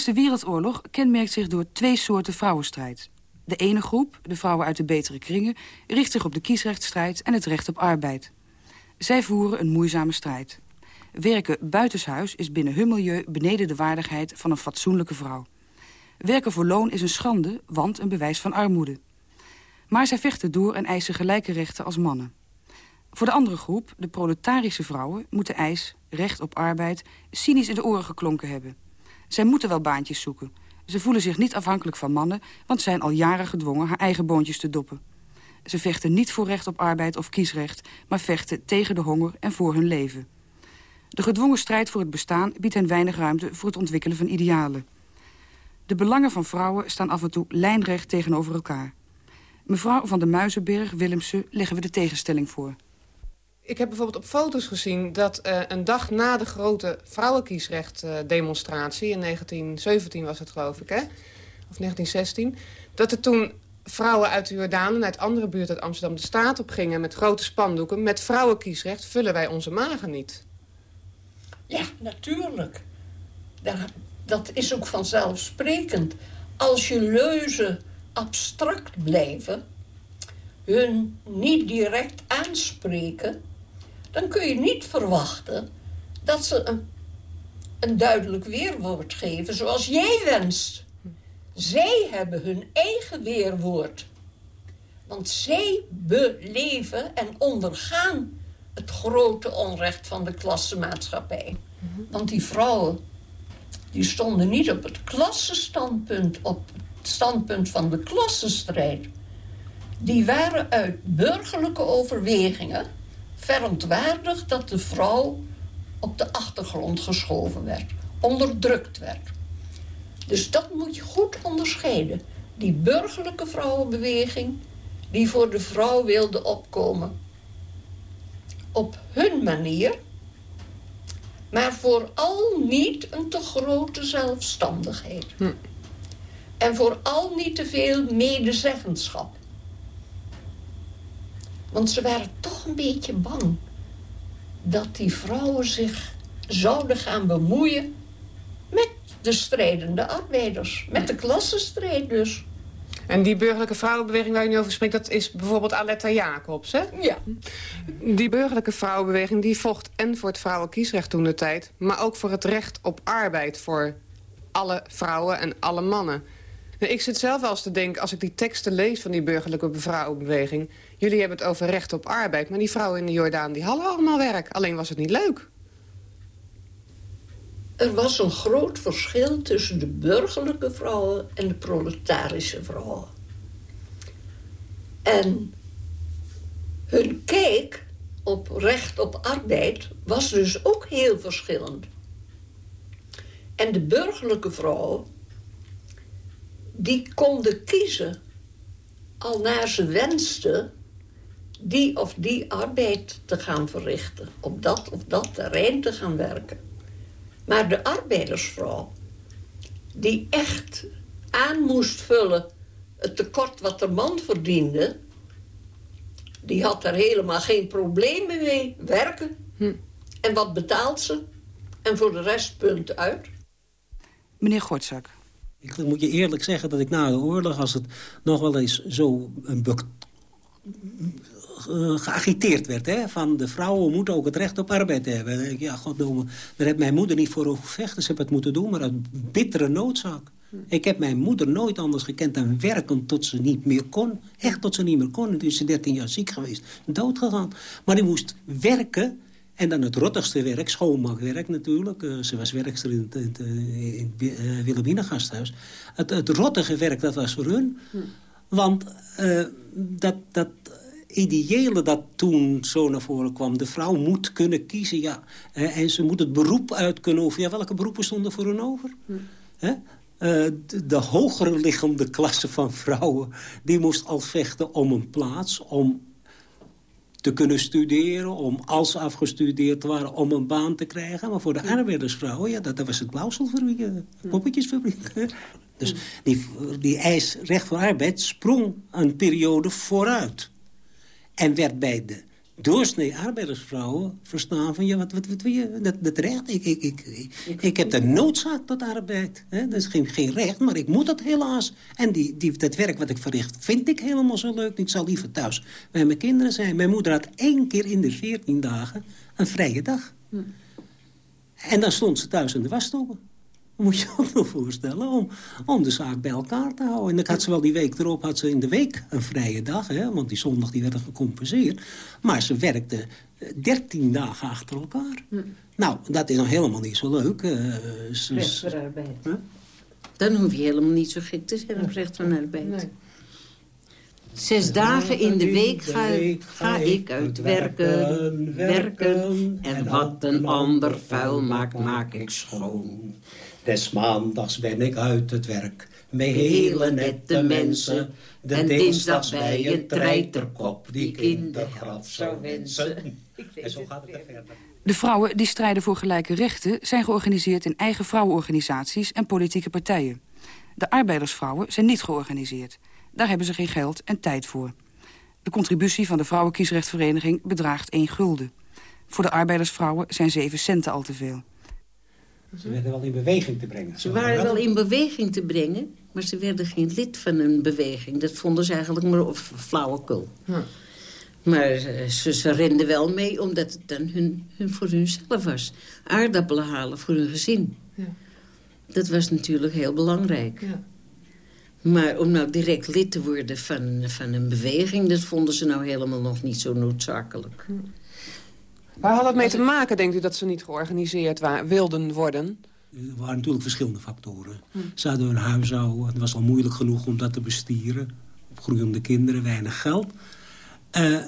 Eerste Wereldoorlog kenmerkt zich door twee soorten vrouwenstrijd. De ene groep, de vrouwen uit de betere kringen... richt zich op de kiesrechtstrijd en het recht op arbeid. Zij voeren een moeizame strijd. Werken buitenshuis is binnen hun milieu beneden de waardigheid van een fatsoenlijke vrouw. Werken voor loon is een schande, want een bewijs van armoede. Maar zij vechten door en eisen gelijke rechten als mannen. Voor de andere groep, de proletarische vrouwen, moet de eis, recht op arbeid, cynisch in de oren geklonken hebben. Zij moeten wel baantjes zoeken. Ze voelen zich niet afhankelijk van mannen, want zijn al jaren gedwongen haar eigen boontjes te doppen. Ze vechten niet voor recht op arbeid of kiesrecht, maar vechten tegen de honger en voor hun leven. De gedwongen strijd voor het bestaan biedt hen weinig ruimte voor het ontwikkelen van idealen. De belangen van vrouwen staan af en toe lijnrecht tegenover elkaar. Mevrouw van de Muizenberg, Willemse, leggen we de tegenstelling voor. Ik heb bijvoorbeeld op foto's gezien dat uh, een dag na de grote vrouwenkiesrecht-demonstratie... in 1917 was het, geloof ik, hè? Of 1916... dat er toen vrouwen uit de Jordaan en uit andere buurten uit Amsterdam de staat op gingen... met grote spandoeken. Met vrouwenkiesrecht vullen wij onze magen niet. Ja, natuurlijk. Dat is ook vanzelfsprekend. Als je leuzen abstract blijven, hun niet direct aanspreken... dan kun je niet verwachten dat ze een, een duidelijk weerwoord geven zoals jij wenst. Zij hebben hun eigen weerwoord. Want zij beleven en ondergaan het grote onrecht van de klassenmaatschappij. Want die vrouwen die stonden niet op het klassenstandpunt, op het standpunt van de klassenstrijd. Die waren uit burgerlijke overwegingen verontwaardigd dat de vrouw op de achtergrond geschoven werd, onderdrukt werd. Dus dat moet je goed onderscheiden. Die burgerlijke vrouwenbeweging die voor de vrouw wilde opkomen. Op hun manier, maar vooral niet een te grote zelfstandigheid. Hm. En vooral niet te veel medezeggenschap. Want ze waren toch een beetje bang dat die vrouwen zich zouden gaan bemoeien met de strijdende arbeiders. Met de klassenstrijd dus. En die burgerlijke vrouwenbeweging waar je nu over spreekt... dat is bijvoorbeeld Aletta Jacobs, hè? Ja. Die burgerlijke vrouwenbeweging die vocht en voor het vrouwenkiesrecht toen de tijd... maar ook voor het recht op arbeid voor alle vrouwen en alle mannen. Ik zit zelf wel eens te denken, als ik die teksten lees van die burgerlijke vrouwenbeweging... jullie hebben het over recht op arbeid, maar die vrouwen in de Jordaan die hadden allemaal werk. Alleen was het niet leuk. Er was een groot verschil tussen de burgerlijke vrouwen en de proletarische vrouwen. En hun kijk op recht op arbeid was dus ook heel verschillend. En de burgerlijke vrouwen, die konden kiezen, al naar ze wensten, die of die arbeid te gaan verrichten. Op dat of dat terrein te gaan werken. Maar de arbeidersvrouw, die echt aan moest vullen het tekort wat de man verdiende... die had er helemaal geen problemen mee. Werken. Hm. En wat betaalt ze? En voor de rest punt uit. Meneer Gortzak. Ik moet je eerlijk zeggen dat ik na de oorlog... als het nog wel eens zo een geagiteerd werd. Hè? Van de vrouwen moeten ook het recht op arbeid hebben. Ja, goddomme, daar heeft mijn moeder niet voor gevecht. Ze heeft het moeten doen, maar uit bittere noodzaak. Ik heb mijn moeder nooit anders gekend dan werken tot ze niet meer kon. Echt tot ze niet meer kon. toen is ze 13 jaar ziek geweest, dood gegaan. Maar die moest werken en dan het rottigste werk, schoonmaakwerk natuurlijk. Uh, ze was werkster in het, in uh, gasthuis. Het, het rottige werk, dat was voor hun. Hm. Want uh, dat, dat ideële dat toen zo naar voren kwam. De vrouw moet kunnen kiezen, ja. en ze moet het beroep uit kunnen oefenen. Ja, welke beroepen stonden voor hen over? Hm. Uh, de, de hoger liggende klasse van vrouwen... die moest al vechten om een plaats, om te kunnen studeren... om als ze afgestudeerd waren, om een baan te krijgen. Maar voor de arbeidersvrouwen, ja, dat, dat was het blauwselfabriek, uh, poppetjesfabriek. dus die, die eis recht voor arbeid sprong een periode vooruit. En werd bij de doorsnee arbeidersvrouwen verstaan van... ja, wat, wat, wat wil je, dat, dat recht, ik, ik, ik, ik, ik heb de noodzaak tot arbeid. Hè? Dat is geen, geen recht, maar ik moet dat helaas. En die, die, dat werk wat ik verricht vind ik helemaal zo leuk. Ik zal liever thuis bij mijn kinderen zijn. Mijn moeder had één keer in de veertien dagen een vrije dag. Hm. En dan stond ze thuis in de wasstoel moet je ook nog voorstellen, om, om de zaak bij elkaar te houden. En dan had ze wel die week erop, had ze in de week een vrije dag, hè, want die zondag die werd gecompenseerd. Maar ze werkte eh, dertien dagen achter elkaar. Hm. Nou, dat is nog helemaal niet zo leuk. Uh, recht voor arbeid. Dan hoef je helemaal niet zo gek te zijn op recht van arbeid. Nee. Zes dagen in de week ga, ga ik uit werken, werken. En wat een ander vuil maakt, maak ik schoon. Des maandags ben ik uit het werk. Met hele nette mensen. De dinsdags bij een treiterkop die kindergraf zou wensen. En zo gaat het verder. De vrouwen die strijden voor gelijke rechten... zijn georganiseerd in eigen vrouwenorganisaties en politieke partijen. De arbeidersvrouwen zijn niet georganiseerd. Daar hebben ze geen geld en tijd voor. De contributie van de Vrouwenkiesrechtvereniging bedraagt 1 gulden. Voor de arbeidersvrouwen zijn 7 centen al te veel. Ze werden wel in beweging te brengen. Ze waren wel in beweging te brengen, maar ze werden geen lid van een beweging. Dat vonden ze eigenlijk maar flauwekul. Hm. Maar eh, ze, ze renden wel mee, omdat het dan hun, hun, voor hunzelf was. Aardappelen halen voor hun gezin. Ja. Dat was natuurlijk heel belangrijk. Ja. Maar om nou direct lid te worden van, van een beweging... dat vonden ze nou helemaal nog niet zo noodzakelijk. Hm. Waar had het mee te maken, denkt u, dat ze niet georganiseerd wilden worden? Er waren natuurlijk verschillende factoren. Hm. Ze hadden hun huishouden, het was al moeilijk genoeg om dat te bestieren. Groeiende kinderen, weinig geld. Uh,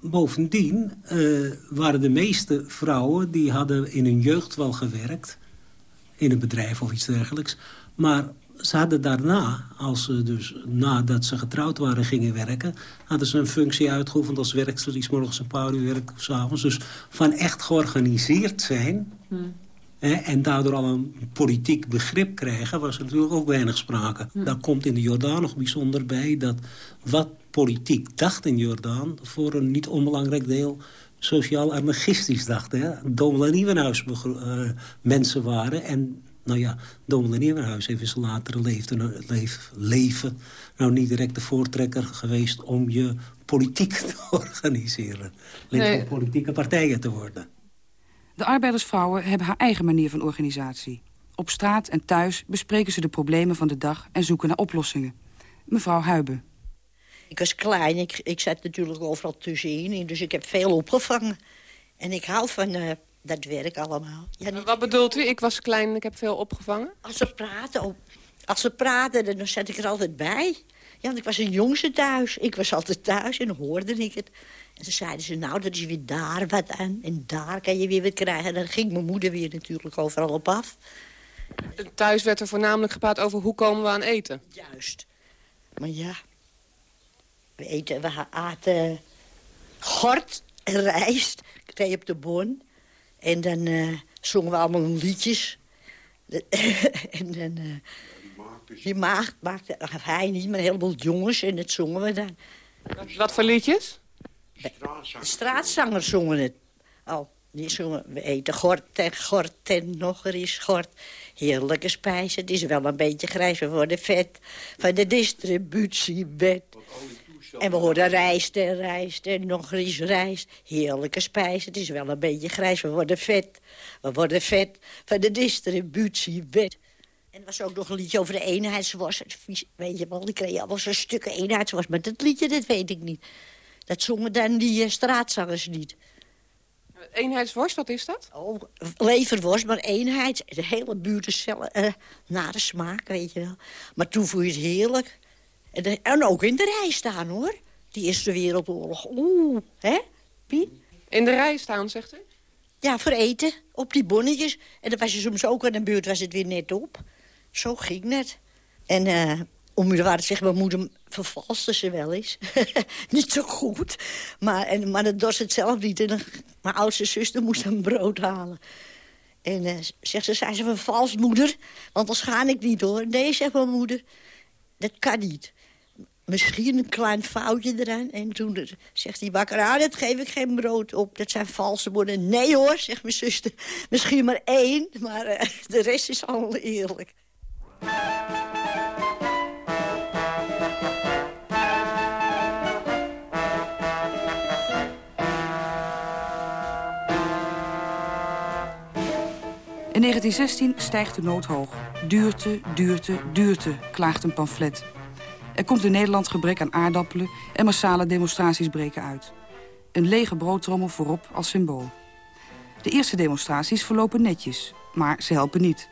bovendien uh, waren de meeste vrouwen... die hadden in hun jeugd wel gewerkt. In een bedrijf of iets dergelijks. Maar ze hadden daarna, als ze dus nadat ze getrouwd waren gingen werken... hadden ze een functie uitgeoefend als werkster die s morgens een paar uur werkt of s avonds. Dus van echt georganiseerd zijn... Hmm. Hè, en daardoor al een politiek begrip krijgen... was er natuurlijk ook weinig sprake. Hmm. Daar komt in de Jordaan nog bijzonder bij... dat wat politiek dacht in Jordaan... voor een niet onbelangrijk deel sociaal-anarchistisch dacht. Hè? Domela Nieuwenhuis uh, mensen waren... en nou ja, Dominee Nieuwenhuis heeft in zijn latere leven, leven nou niet direct de voortrekker geweest om je politiek te organiseren. Lid van politieke partijen te worden. De arbeidersvrouwen hebben haar eigen manier van organisatie. Op straat en thuis bespreken ze de problemen van de dag en zoeken naar oplossingen. Mevrouw Huiben. Ik was klein, ik, ik zat natuurlijk overal tussenin, dus ik heb veel opgevangen. En ik hou van uh, dat werk allemaal. Ja, Wat bedoelt u? Ik was klein en ik heb veel opgevangen? Als ze praten, als ze praten dan zat ik er altijd bij. Ja, want ik was een jongste thuis. Ik was altijd thuis en hoorde ik het. En toen zeiden ze, nou, dat is weer daar wat aan. En daar kan je weer wat krijgen. En dan ging mijn moeder weer natuurlijk overal op af. Thuis werd er voornamelijk gepraat over hoe komen we aan eten? Juist. Maar ja, we eten, we aten gort en rijst. Op de bon. En dan uh, zongen we allemaal liedjes. en dan... Uh, die maagd maakte, of hij niet, maar een heleboel jongens. En dat zongen we dan. Wat voor liedjes? De straatzangers zongen het. Oh, die zongen, we eten gort en gort en nog er is gort. Heerlijke spijzen, het is wel een beetje grijs, we worden vet. Van de distributiewet. En we hoorden rijst en rijst en nog eens rijst. Heerlijke spijs, het is wel een beetje grijs. We worden vet, we worden vet van de distributiewet. En er was ook nog een liedje over de eenheidsworst. Weet je wel, die kreeg allemaal zo'n stukken eenheidsworst. Maar dat liedje, dat weet ik niet. Dat zongen dan die uh, straatzangers niet. Eenheidsworst, wat is dat? Oh, leverworst, maar eenheids. De hele buurt is uh, naar de smaak, weet je wel. Maar toen vond je het heerlijk. En, en, ook in de rij staan, hoor. Die Eerste Wereldoorlog. Oeh, hè, Piet? In de rij staan, zegt u? Ja, voor eten, op die bonnetjes. En dan was je soms ook in de buurt, was het weer net op. Zo ging het. En uh, om u de waarheid zeggen, mijn moeder vervalste ze wel eens. niet zo goed. Maar, en, maar dat dorst het zelf niet. En mijn oudste zuster moest een brood halen. En uh, zegt ze, zei ze vervals, moeder? Want dan ga ik niet, hoor. Nee, zegt mijn moeder, dat kan niet. Misschien een klein foutje eraan. En toen zegt die bakker, ah, dat geef ik geen brood op. Dat zijn valse woorden. Nee hoor, zegt mijn zuster. Misschien maar één, maar uh, de rest is allemaal eerlijk. In 1916 stijgt de nood hoog. Duurte, duurte, duurte, klaagt een pamflet. Er komt in Nederland gebrek aan aardappelen... en massale demonstraties breken uit. Een lege broodtrommel voorop als symbool. De eerste demonstraties verlopen netjes, maar ze helpen niet.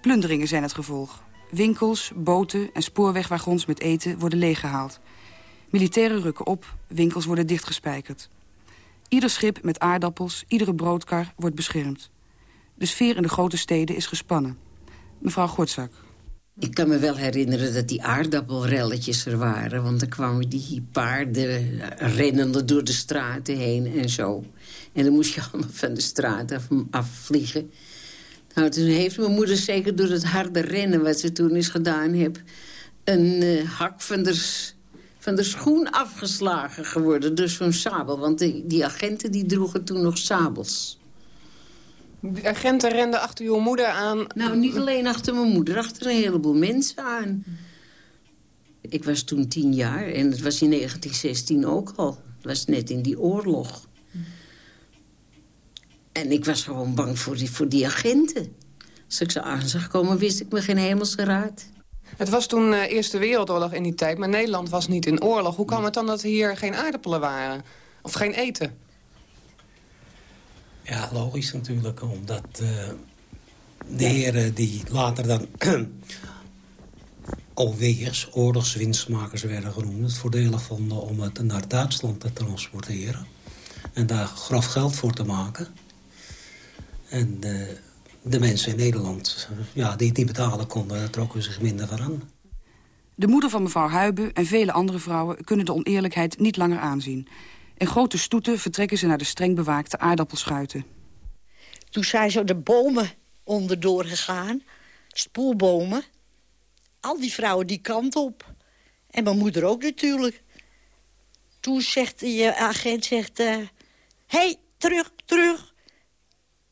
Plunderingen zijn het gevolg. Winkels, boten en spoorwegwagons met eten worden leeggehaald. Militairen rukken op, winkels worden dichtgespijkerd. Ieder schip met aardappels, iedere broodkar wordt beschermd. De sfeer in de grote steden is gespannen. Mevrouw Gortzak. Ik kan me wel herinneren dat die aardappelrelletjes er waren. Want dan kwamen die paarden rennende door de straten heen en zo. En dan moest je allemaal van de straat af, afvliegen. Nou, toen heeft mijn moeder zeker door het harde rennen... wat ze toen eens gedaan heeft... een uh, hak van de, van de schoen afgeslagen geworden door zo'n sabel. Want die, die agenten die droegen toen nog sabels. De agenten renden achter uw moeder aan? Nou, niet alleen achter mijn moeder, achter een heleboel mensen aan. Ik was toen tien jaar en het was in 1916 ook al. Het was net in die oorlog. En ik was gewoon bang voor die, voor die agenten. Als ik ze aan zag komen, wist ik me geen hemelse raad. Het was toen uh, Eerste Wereldoorlog in die tijd, maar Nederland was niet in oorlog. Hoe kwam het dan dat hier geen aardappelen waren? Of geen eten? Ja, logisch natuurlijk, omdat uh, de heren die later dan alweer oorlogswinstmakers werden genoemd... het voordelig vonden om het naar Duitsland te transporteren... en daar grof geld voor te maken. En de, de mensen in Nederland, ja, die het niet betalen konden, trokken zich minder van aan. De moeder van mevrouw Huiben en vele andere vrouwen kunnen de oneerlijkheid niet langer aanzien. In grote stoeten vertrekken ze naar de streng bewaakte aardappelschuiten. Toen zijn zo de bomen onderdoor gegaan. Spoelbomen. Al die vrouwen die kant op. En mijn moeder ook natuurlijk. Toen zegt de agent, zegt... Hé, uh, hey, terug, terug,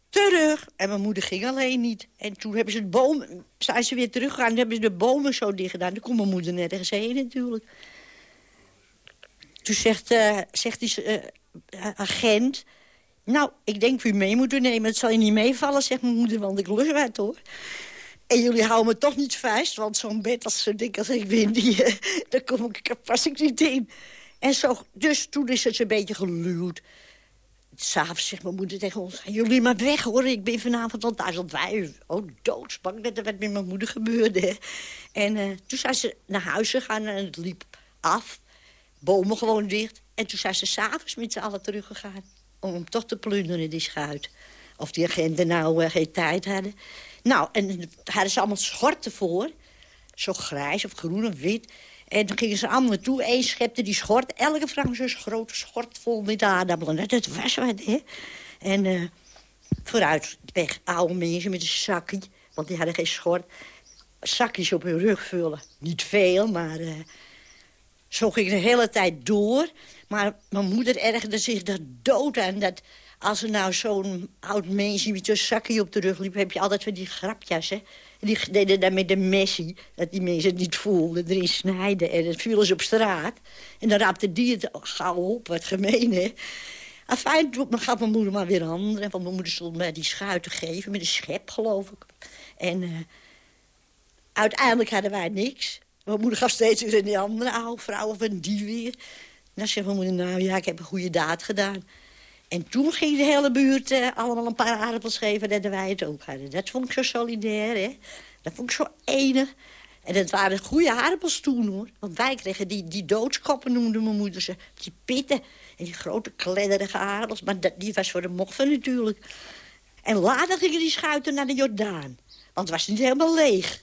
terug. En mijn moeder ging alleen niet. En toen hebben ze de bomen, zijn ze weer teruggegaan. Toen hebben ze de bomen zo dicht gedaan. Toen kon mijn moeder nergens heen natuurlijk. Toen zegt, uh, zegt die uh, agent... Nou, ik denk u mee moeten nemen. Het zal je niet meevallen, zegt mijn moeder, want ik lust het, hoor. En jullie houden me toch niet vast, want zo'n bed als zo dik als ik ben... Die, uh, daar kom ik, pas ik niet in. En zo, dus toen is het een beetje geluwd. S'avonds zegt mijn moeder tegen ons... jullie maar weg, hoor. Ik ben vanavond al thuis. Want wij, oh, doodsbang dat er wat met mijn moeder gebeurde. En toen zijn ze naar huis gegaan en het liep af bomen gewoon dicht. En toen zijn ze s'avonds met z'n allen teruggegaan. Om hem toch te plunderen, die schuit. Of die agenten nou uh, geen tijd hadden. Nou, en hadden ze allemaal schorten voor. Zo grijs of groen of wit. En toen gingen ze allemaal toe. Eén schepte die schort. Elke vrouw zo'n grote schort vol met aardappelen. Dat was wat, hè. En uh, vooruit weg, oude mensen met een zakje. Want die hadden geen schort. Zakjes op hun rug vullen. Niet veel, maar... Uh, zo ging de hele tijd door. Maar mijn moeder ergerde zich er dood aan. Dat als er nou zo'n oud mensje met zo'n zakje op de rug liep... heb je altijd van die grapjes, hè. Die deden dan met de messie, dat die mensen het niet voelden. Erin snijden en dan vielen ze op straat. En dan raapte die het gauw op, wat gemeen, hè. Afijn, gaf mijn moeder maar weer handen. Want mijn moeder stond me die schuiten geven met een schep, geloof ik. En uh, uiteindelijk hadden wij niks. Mijn moeder gaf steeds weer een andere oude vrouw of een die weer. Dan zegt mijn moeder, nou ja, ik heb een goede daad gedaan. En toen ging de hele buurt uh, allemaal een paar aardappels geven... dat wij het ook. Dat vond ik zo solidair, hè. Dat vond ik zo enig. En dat waren goede aardappels toen, hoor. Want wij kregen die, die doodskoppen, noemde mijn moeder ze. Die pitten en die grote kledderige aardappels. Maar dat, die was voor de mochten natuurlijk. En later gingen die schuiten naar de Jordaan. Want het was niet helemaal leeg.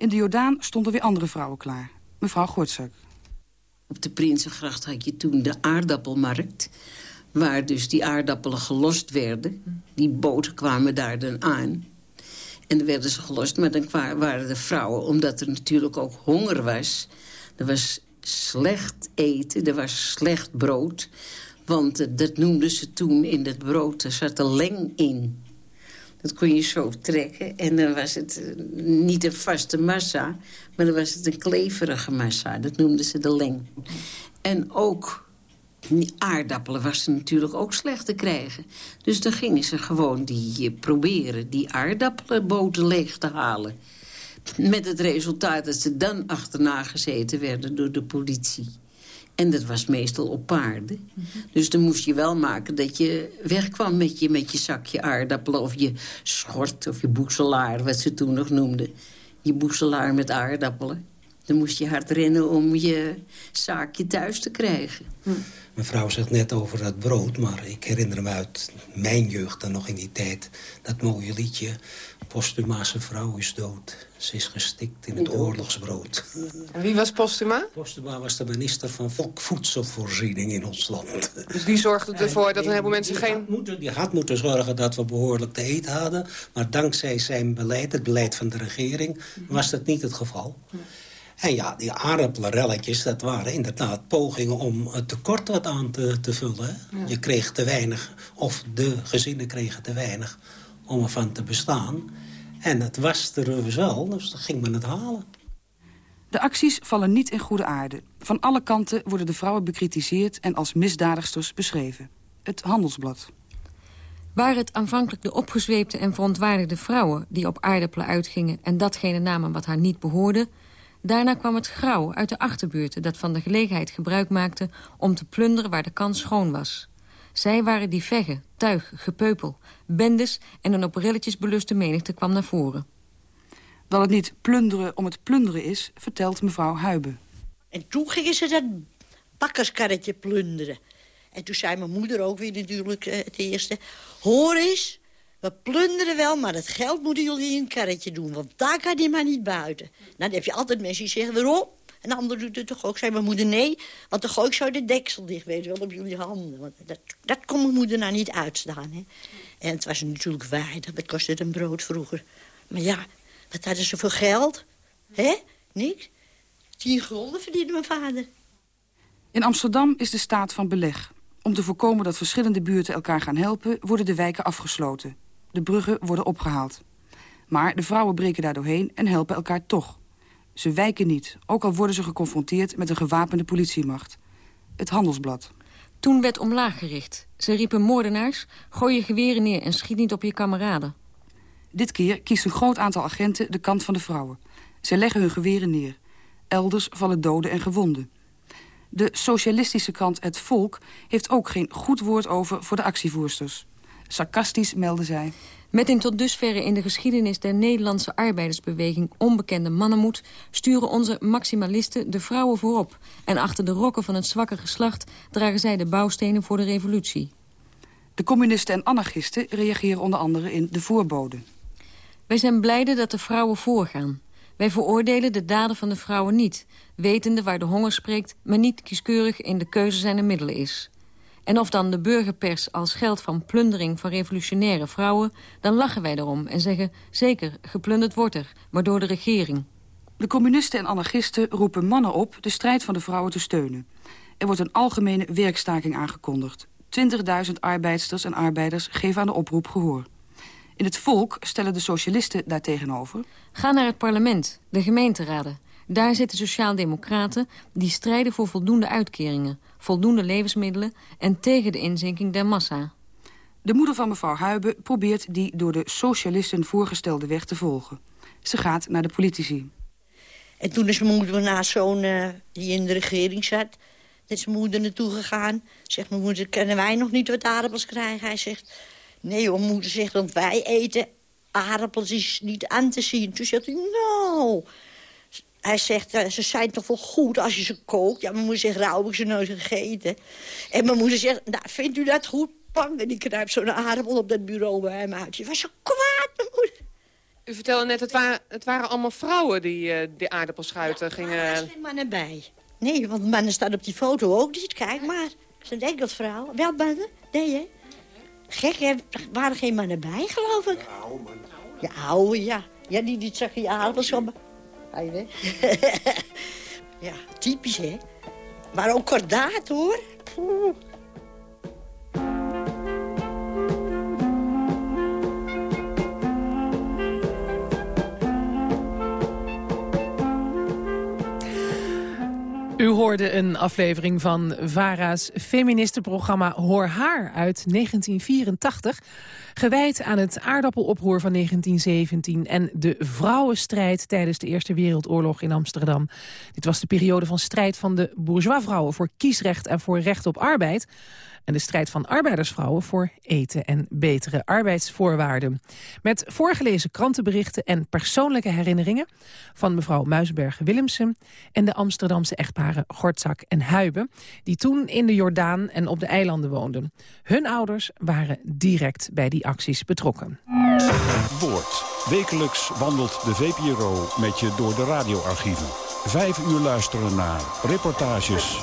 In de Jordaan stonden weer andere vrouwen klaar. Mevrouw Gortzak. Op de Prinsengracht had je toen de aardappelmarkt... waar dus die aardappelen gelost werden. Die boten kwamen daar dan aan. En dan werden ze gelost, maar dan waren de vrouwen... omdat er natuurlijk ook honger was... er was slecht eten, er was slecht brood. Want eh, dat noemden ze toen in het brood, er zat een leng in. Dat kon je zo trekken en dan was het eh, niet een vaste massa... maar dan was het een kleverige massa, dat noemden ze de leng. En ook aardappelen was er natuurlijk ook slecht te krijgen. Dus dan gingen ze gewoon die, eh, proberen die aardappelenboten leeg te halen. Met het resultaat dat ze dan achterna gezeten werden door de politie. En dat was meestal op paarden. Dus dan moest je wel maken dat je wegkwam met je, met je zakje aardappelen... of je schort of je boezelaar, wat ze toen nog noemden. Je boezelaar met aardappelen. Dan moest je hard rennen om je zaakje thuis te krijgen. Mevrouw zegt net over dat brood, maar ik herinner me uit mijn jeugd dan nog in die tijd... dat mooie liedje, Postumase vrouw is dood. Ze is gestikt in het oorlogsbrood. En wie was Postuma? Postuma was de minister van voedselvoorziening in ons land. Dus die zorgde ervoor dat een heleboel mensen geen... Moeten, die had moeten zorgen dat we behoorlijk te eten hadden. Maar dankzij zijn beleid, het beleid van de regering, was dat niet het geval. En ja, die aardappelenrelletjes, dat waren inderdaad pogingen om het tekort wat aan te, te vullen. Je kreeg te weinig, of de gezinnen kregen te weinig om ervan te bestaan. En het was er dus wel, dus dan ging men het halen. De acties vallen niet in goede aarde. Van alle kanten worden de vrouwen bekritiseerd en als misdadigsters beschreven. Het Handelsblad. Waren het aanvankelijk de opgezweepte en verontwaardigde vrouwen... die op aardappelen uitgingen en datgene namen wat haar niet behoorde... daarna kwam het grauw uit de achterbuurten... dat van de gelegenheid gebruik maakte om te plunderen waar de kans schoon was. Zij waren die veggen, tuig, gepeupel, bendes... en een op rilletjes beluste menigte kwam naar voren. Dat het niet plunderen om het plunderen is, vertelt mevrouw Huibe. En toen gingen ze dat bakkerskarretje plunderen. En toen zei mijn moeder ook weer natuurlijk eh, het eerste... Hoor eens, we plunderen wel, maar het geld moeten jullie in een karretje doen. Want daar kan je maar niet buiten. Nou, dan heb je altijd mensen die zeggen, waarom? En de ander doet het toch ook. Zei mijn moeder, nee, want dan gooi ik zo de deksel dicht, weet wel, op jullie handen. Want dat, dat kon mijn moeder nou niet uitstaan, hè. En het was natuurlijk weinig, dat kostte een brood vroeger. Maar ja, wat hadden ze voor geld? Hè? Niks. Tien gulden verdiende mijn vader. In Amsterdam is de staat van beleg. Om te voorkomen dat verschillende buurten elkaar gaan helpen... worden de wijken afgesloten. De bruggen worden opgehaald. Maar de vrouwen breken daar doorheen en helpen elkaar toch. Ze wijken niet, ook al worden ze geconfronteerd met een gewapende politiemacht. Het Handelsblad. Toen werd omlaag gericht. Ze riepen moordenaars, gooi je geweren neer en schiet niet op je kameraden. Dit keer kiest een groot aantal agenten de kant van de vrouwen. Zij leggen hun geweren neer. Elders vallen doden en gewonden. De socialistische krant Het Volk heeft ook geen goed woord over voor de actievoersters. Sarcastisch melden zij. Met een tot dusverre in de geschiedenis der Nederlandse arbeidersbeweging onbekende mannenmoed... sturen onze maximalisten de vrouwen voorop. En achter de rokken van het zwakke geslacht dragen zij de bouwstenen voor de revolutie. De communisten en anarchisten reageren onder andere in De Voorbode. Wij zijn blijde dat de vrouwen voorgaan. Wij veroordelen de daden van de vrouwen niet, wetende waar de honger spreekt... maar niet kieskeurig in de keuze zijner middelen is. En of dan de burgerpers als geld van plundering van revolutionaire vrouwen... dan lachen wij erom en zeggen, zeker, geplunderd wordt er, maar door de regering. De communisten en anarchisten roepen mannen op de strijd van de vrouwen te steunen. Er wordt een algemene werkstaking aangekondigd. 20.000 arbeidsters en arbeiders geven aan de oproep gehoor. In het volk stellen de socialisten daartegenover... Ga naar het parlement, de gemeenteraden. Daar zitten sociaaldemocraten die strijden voor voldoende uitkeringen... voldoende levensmiddelen en tegen de inzinking der massa. De moeder van mevrouw Huibe probeert die door de socialisten voorgestelde weg te volgen. Ze gaat naar de politici. En toen is mijn moeder naar zo'n eh, die in de regering zat... is mijn moeder naartoe gegaan. Zegt mijn moeder, kunnen wij nog niet wat aardappels krijgen? Hij zegt, nee hoor, moeder zegt, want wij eten aardappels is niet aan te zien. Toen zegt hij, nou... Hij zegt, eh, ze zijn toch wel goed als je ze kookt. Ja, mijn moeder zegt, rauw heb ik ze nooit gegeten. En mijn moeder zegt, nou, vindt u dat goed? Pang, en die knijpt zo'n aardappel op dat bureau bij hem uit. Je was zo kwaad, mijn moeder. U vertelde net, het waren, het waren allemaal vrouwen die uh, die aardappelschuiten gingen... Er is geen mannen bij. Nee, want mannen staan op die foto ook niet. Kijk maar. Ze denken dat vrouwen. Wel mannen? Nee, hè? Gek? Er waren geen mannen bij, geloof ik. Ja, oude mannen. Ja, oude, ja. Ja, die, die zag je aardappels op. ja, typisch, hè? Maar ook kordaat, hoor. Poeh. U hoorde een aflevering van VARA's feministenprogramma Hoor Haar uit 1984. Gewijd aan het aardappeloproer van 1917 en de vrouwenstrijd tijdens de Eerste Wereldoorlog in Amsterdam. Dit was de periode van strijd van de bourgeoisvrouwen voor kiesrecht en voor recht op arbeid en de strijd van arbeidersvrouwen voor eten en betere arbeidsvoorwaarden. Met voorgelezen krantenberichten en persoonlijke herinneringen van mevrouw Muizenberg-Willemsen en de Amsterdamse echtparen Gortzak en Huiben, die toen in de Jordaan en op de eilanden woonden. Hun ouders waren direct bij die acties betrokken. Woord. Wekelijks wandelt de VPRO met je door de radioarchieven. Vijf uur luisteren naar reportages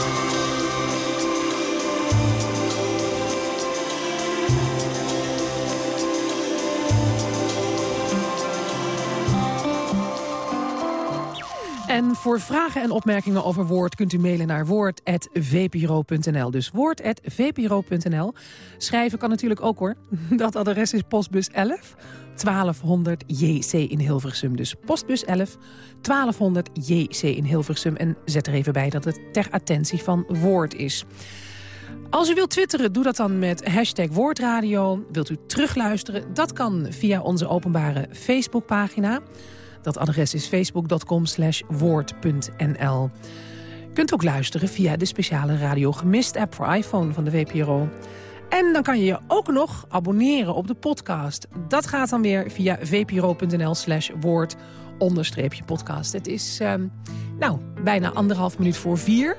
En voor vragen en opmerkingen over Woord kunt u mailen naar woord.vpro.nl. Dus woord.vpro.nl. Schrijven kan natuurlijk ook hoor. Dat adres is postbus 11 1200 JC in Hilversum. Dus postbus 11 1200 JC in Hilversum. En zet er even bij dat het ter attentie van Woord is. Als u wilt twitteren, doe dat dan met hashtag Woordradio. Wilt u terugluisteren? Dat kan via onze openbare Facebookpagina. Dat adres is facebook.com woord.nl. Kunt ook luisteren via de speciale Radio Gemist app voor iPhone van de VPRO. En dan kan je je ook nog abonneren op de podcast. Dat gaat dan weer via vpro.nl slash woord onderstreepje podcast. Het is ehm, nou, bijna anderhalf minuut voor vier.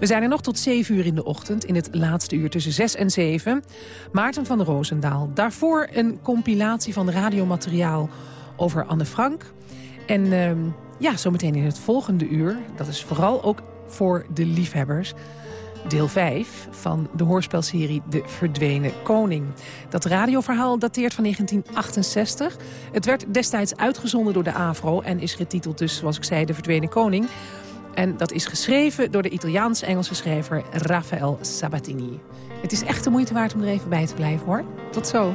We zijn er nog tot zeven uur in de ochtend, in het laatste uur tussen zes en zeven. Maarten van Roosendaal. Daarvoor een compilatie van radiomateriaal over Anne Frank. En uh, ja, zometeen in het volgende uur, dat is vooral ook voor de liefhebbers... deel 5 van de hoorspelserie De Verdwenen Koning. Dat radioverhaal dateert van 1968. Het werd destijds uitgezonden door de AVRO... en is getiteld dus, zoals ik zei, De Verdwenen Koning... En dat is geschreven door de Italiaans-Engelse schrijver Raphael Sabatini. Het is echt de moeite waard om er even bij te blijven, hoor. Tot zo.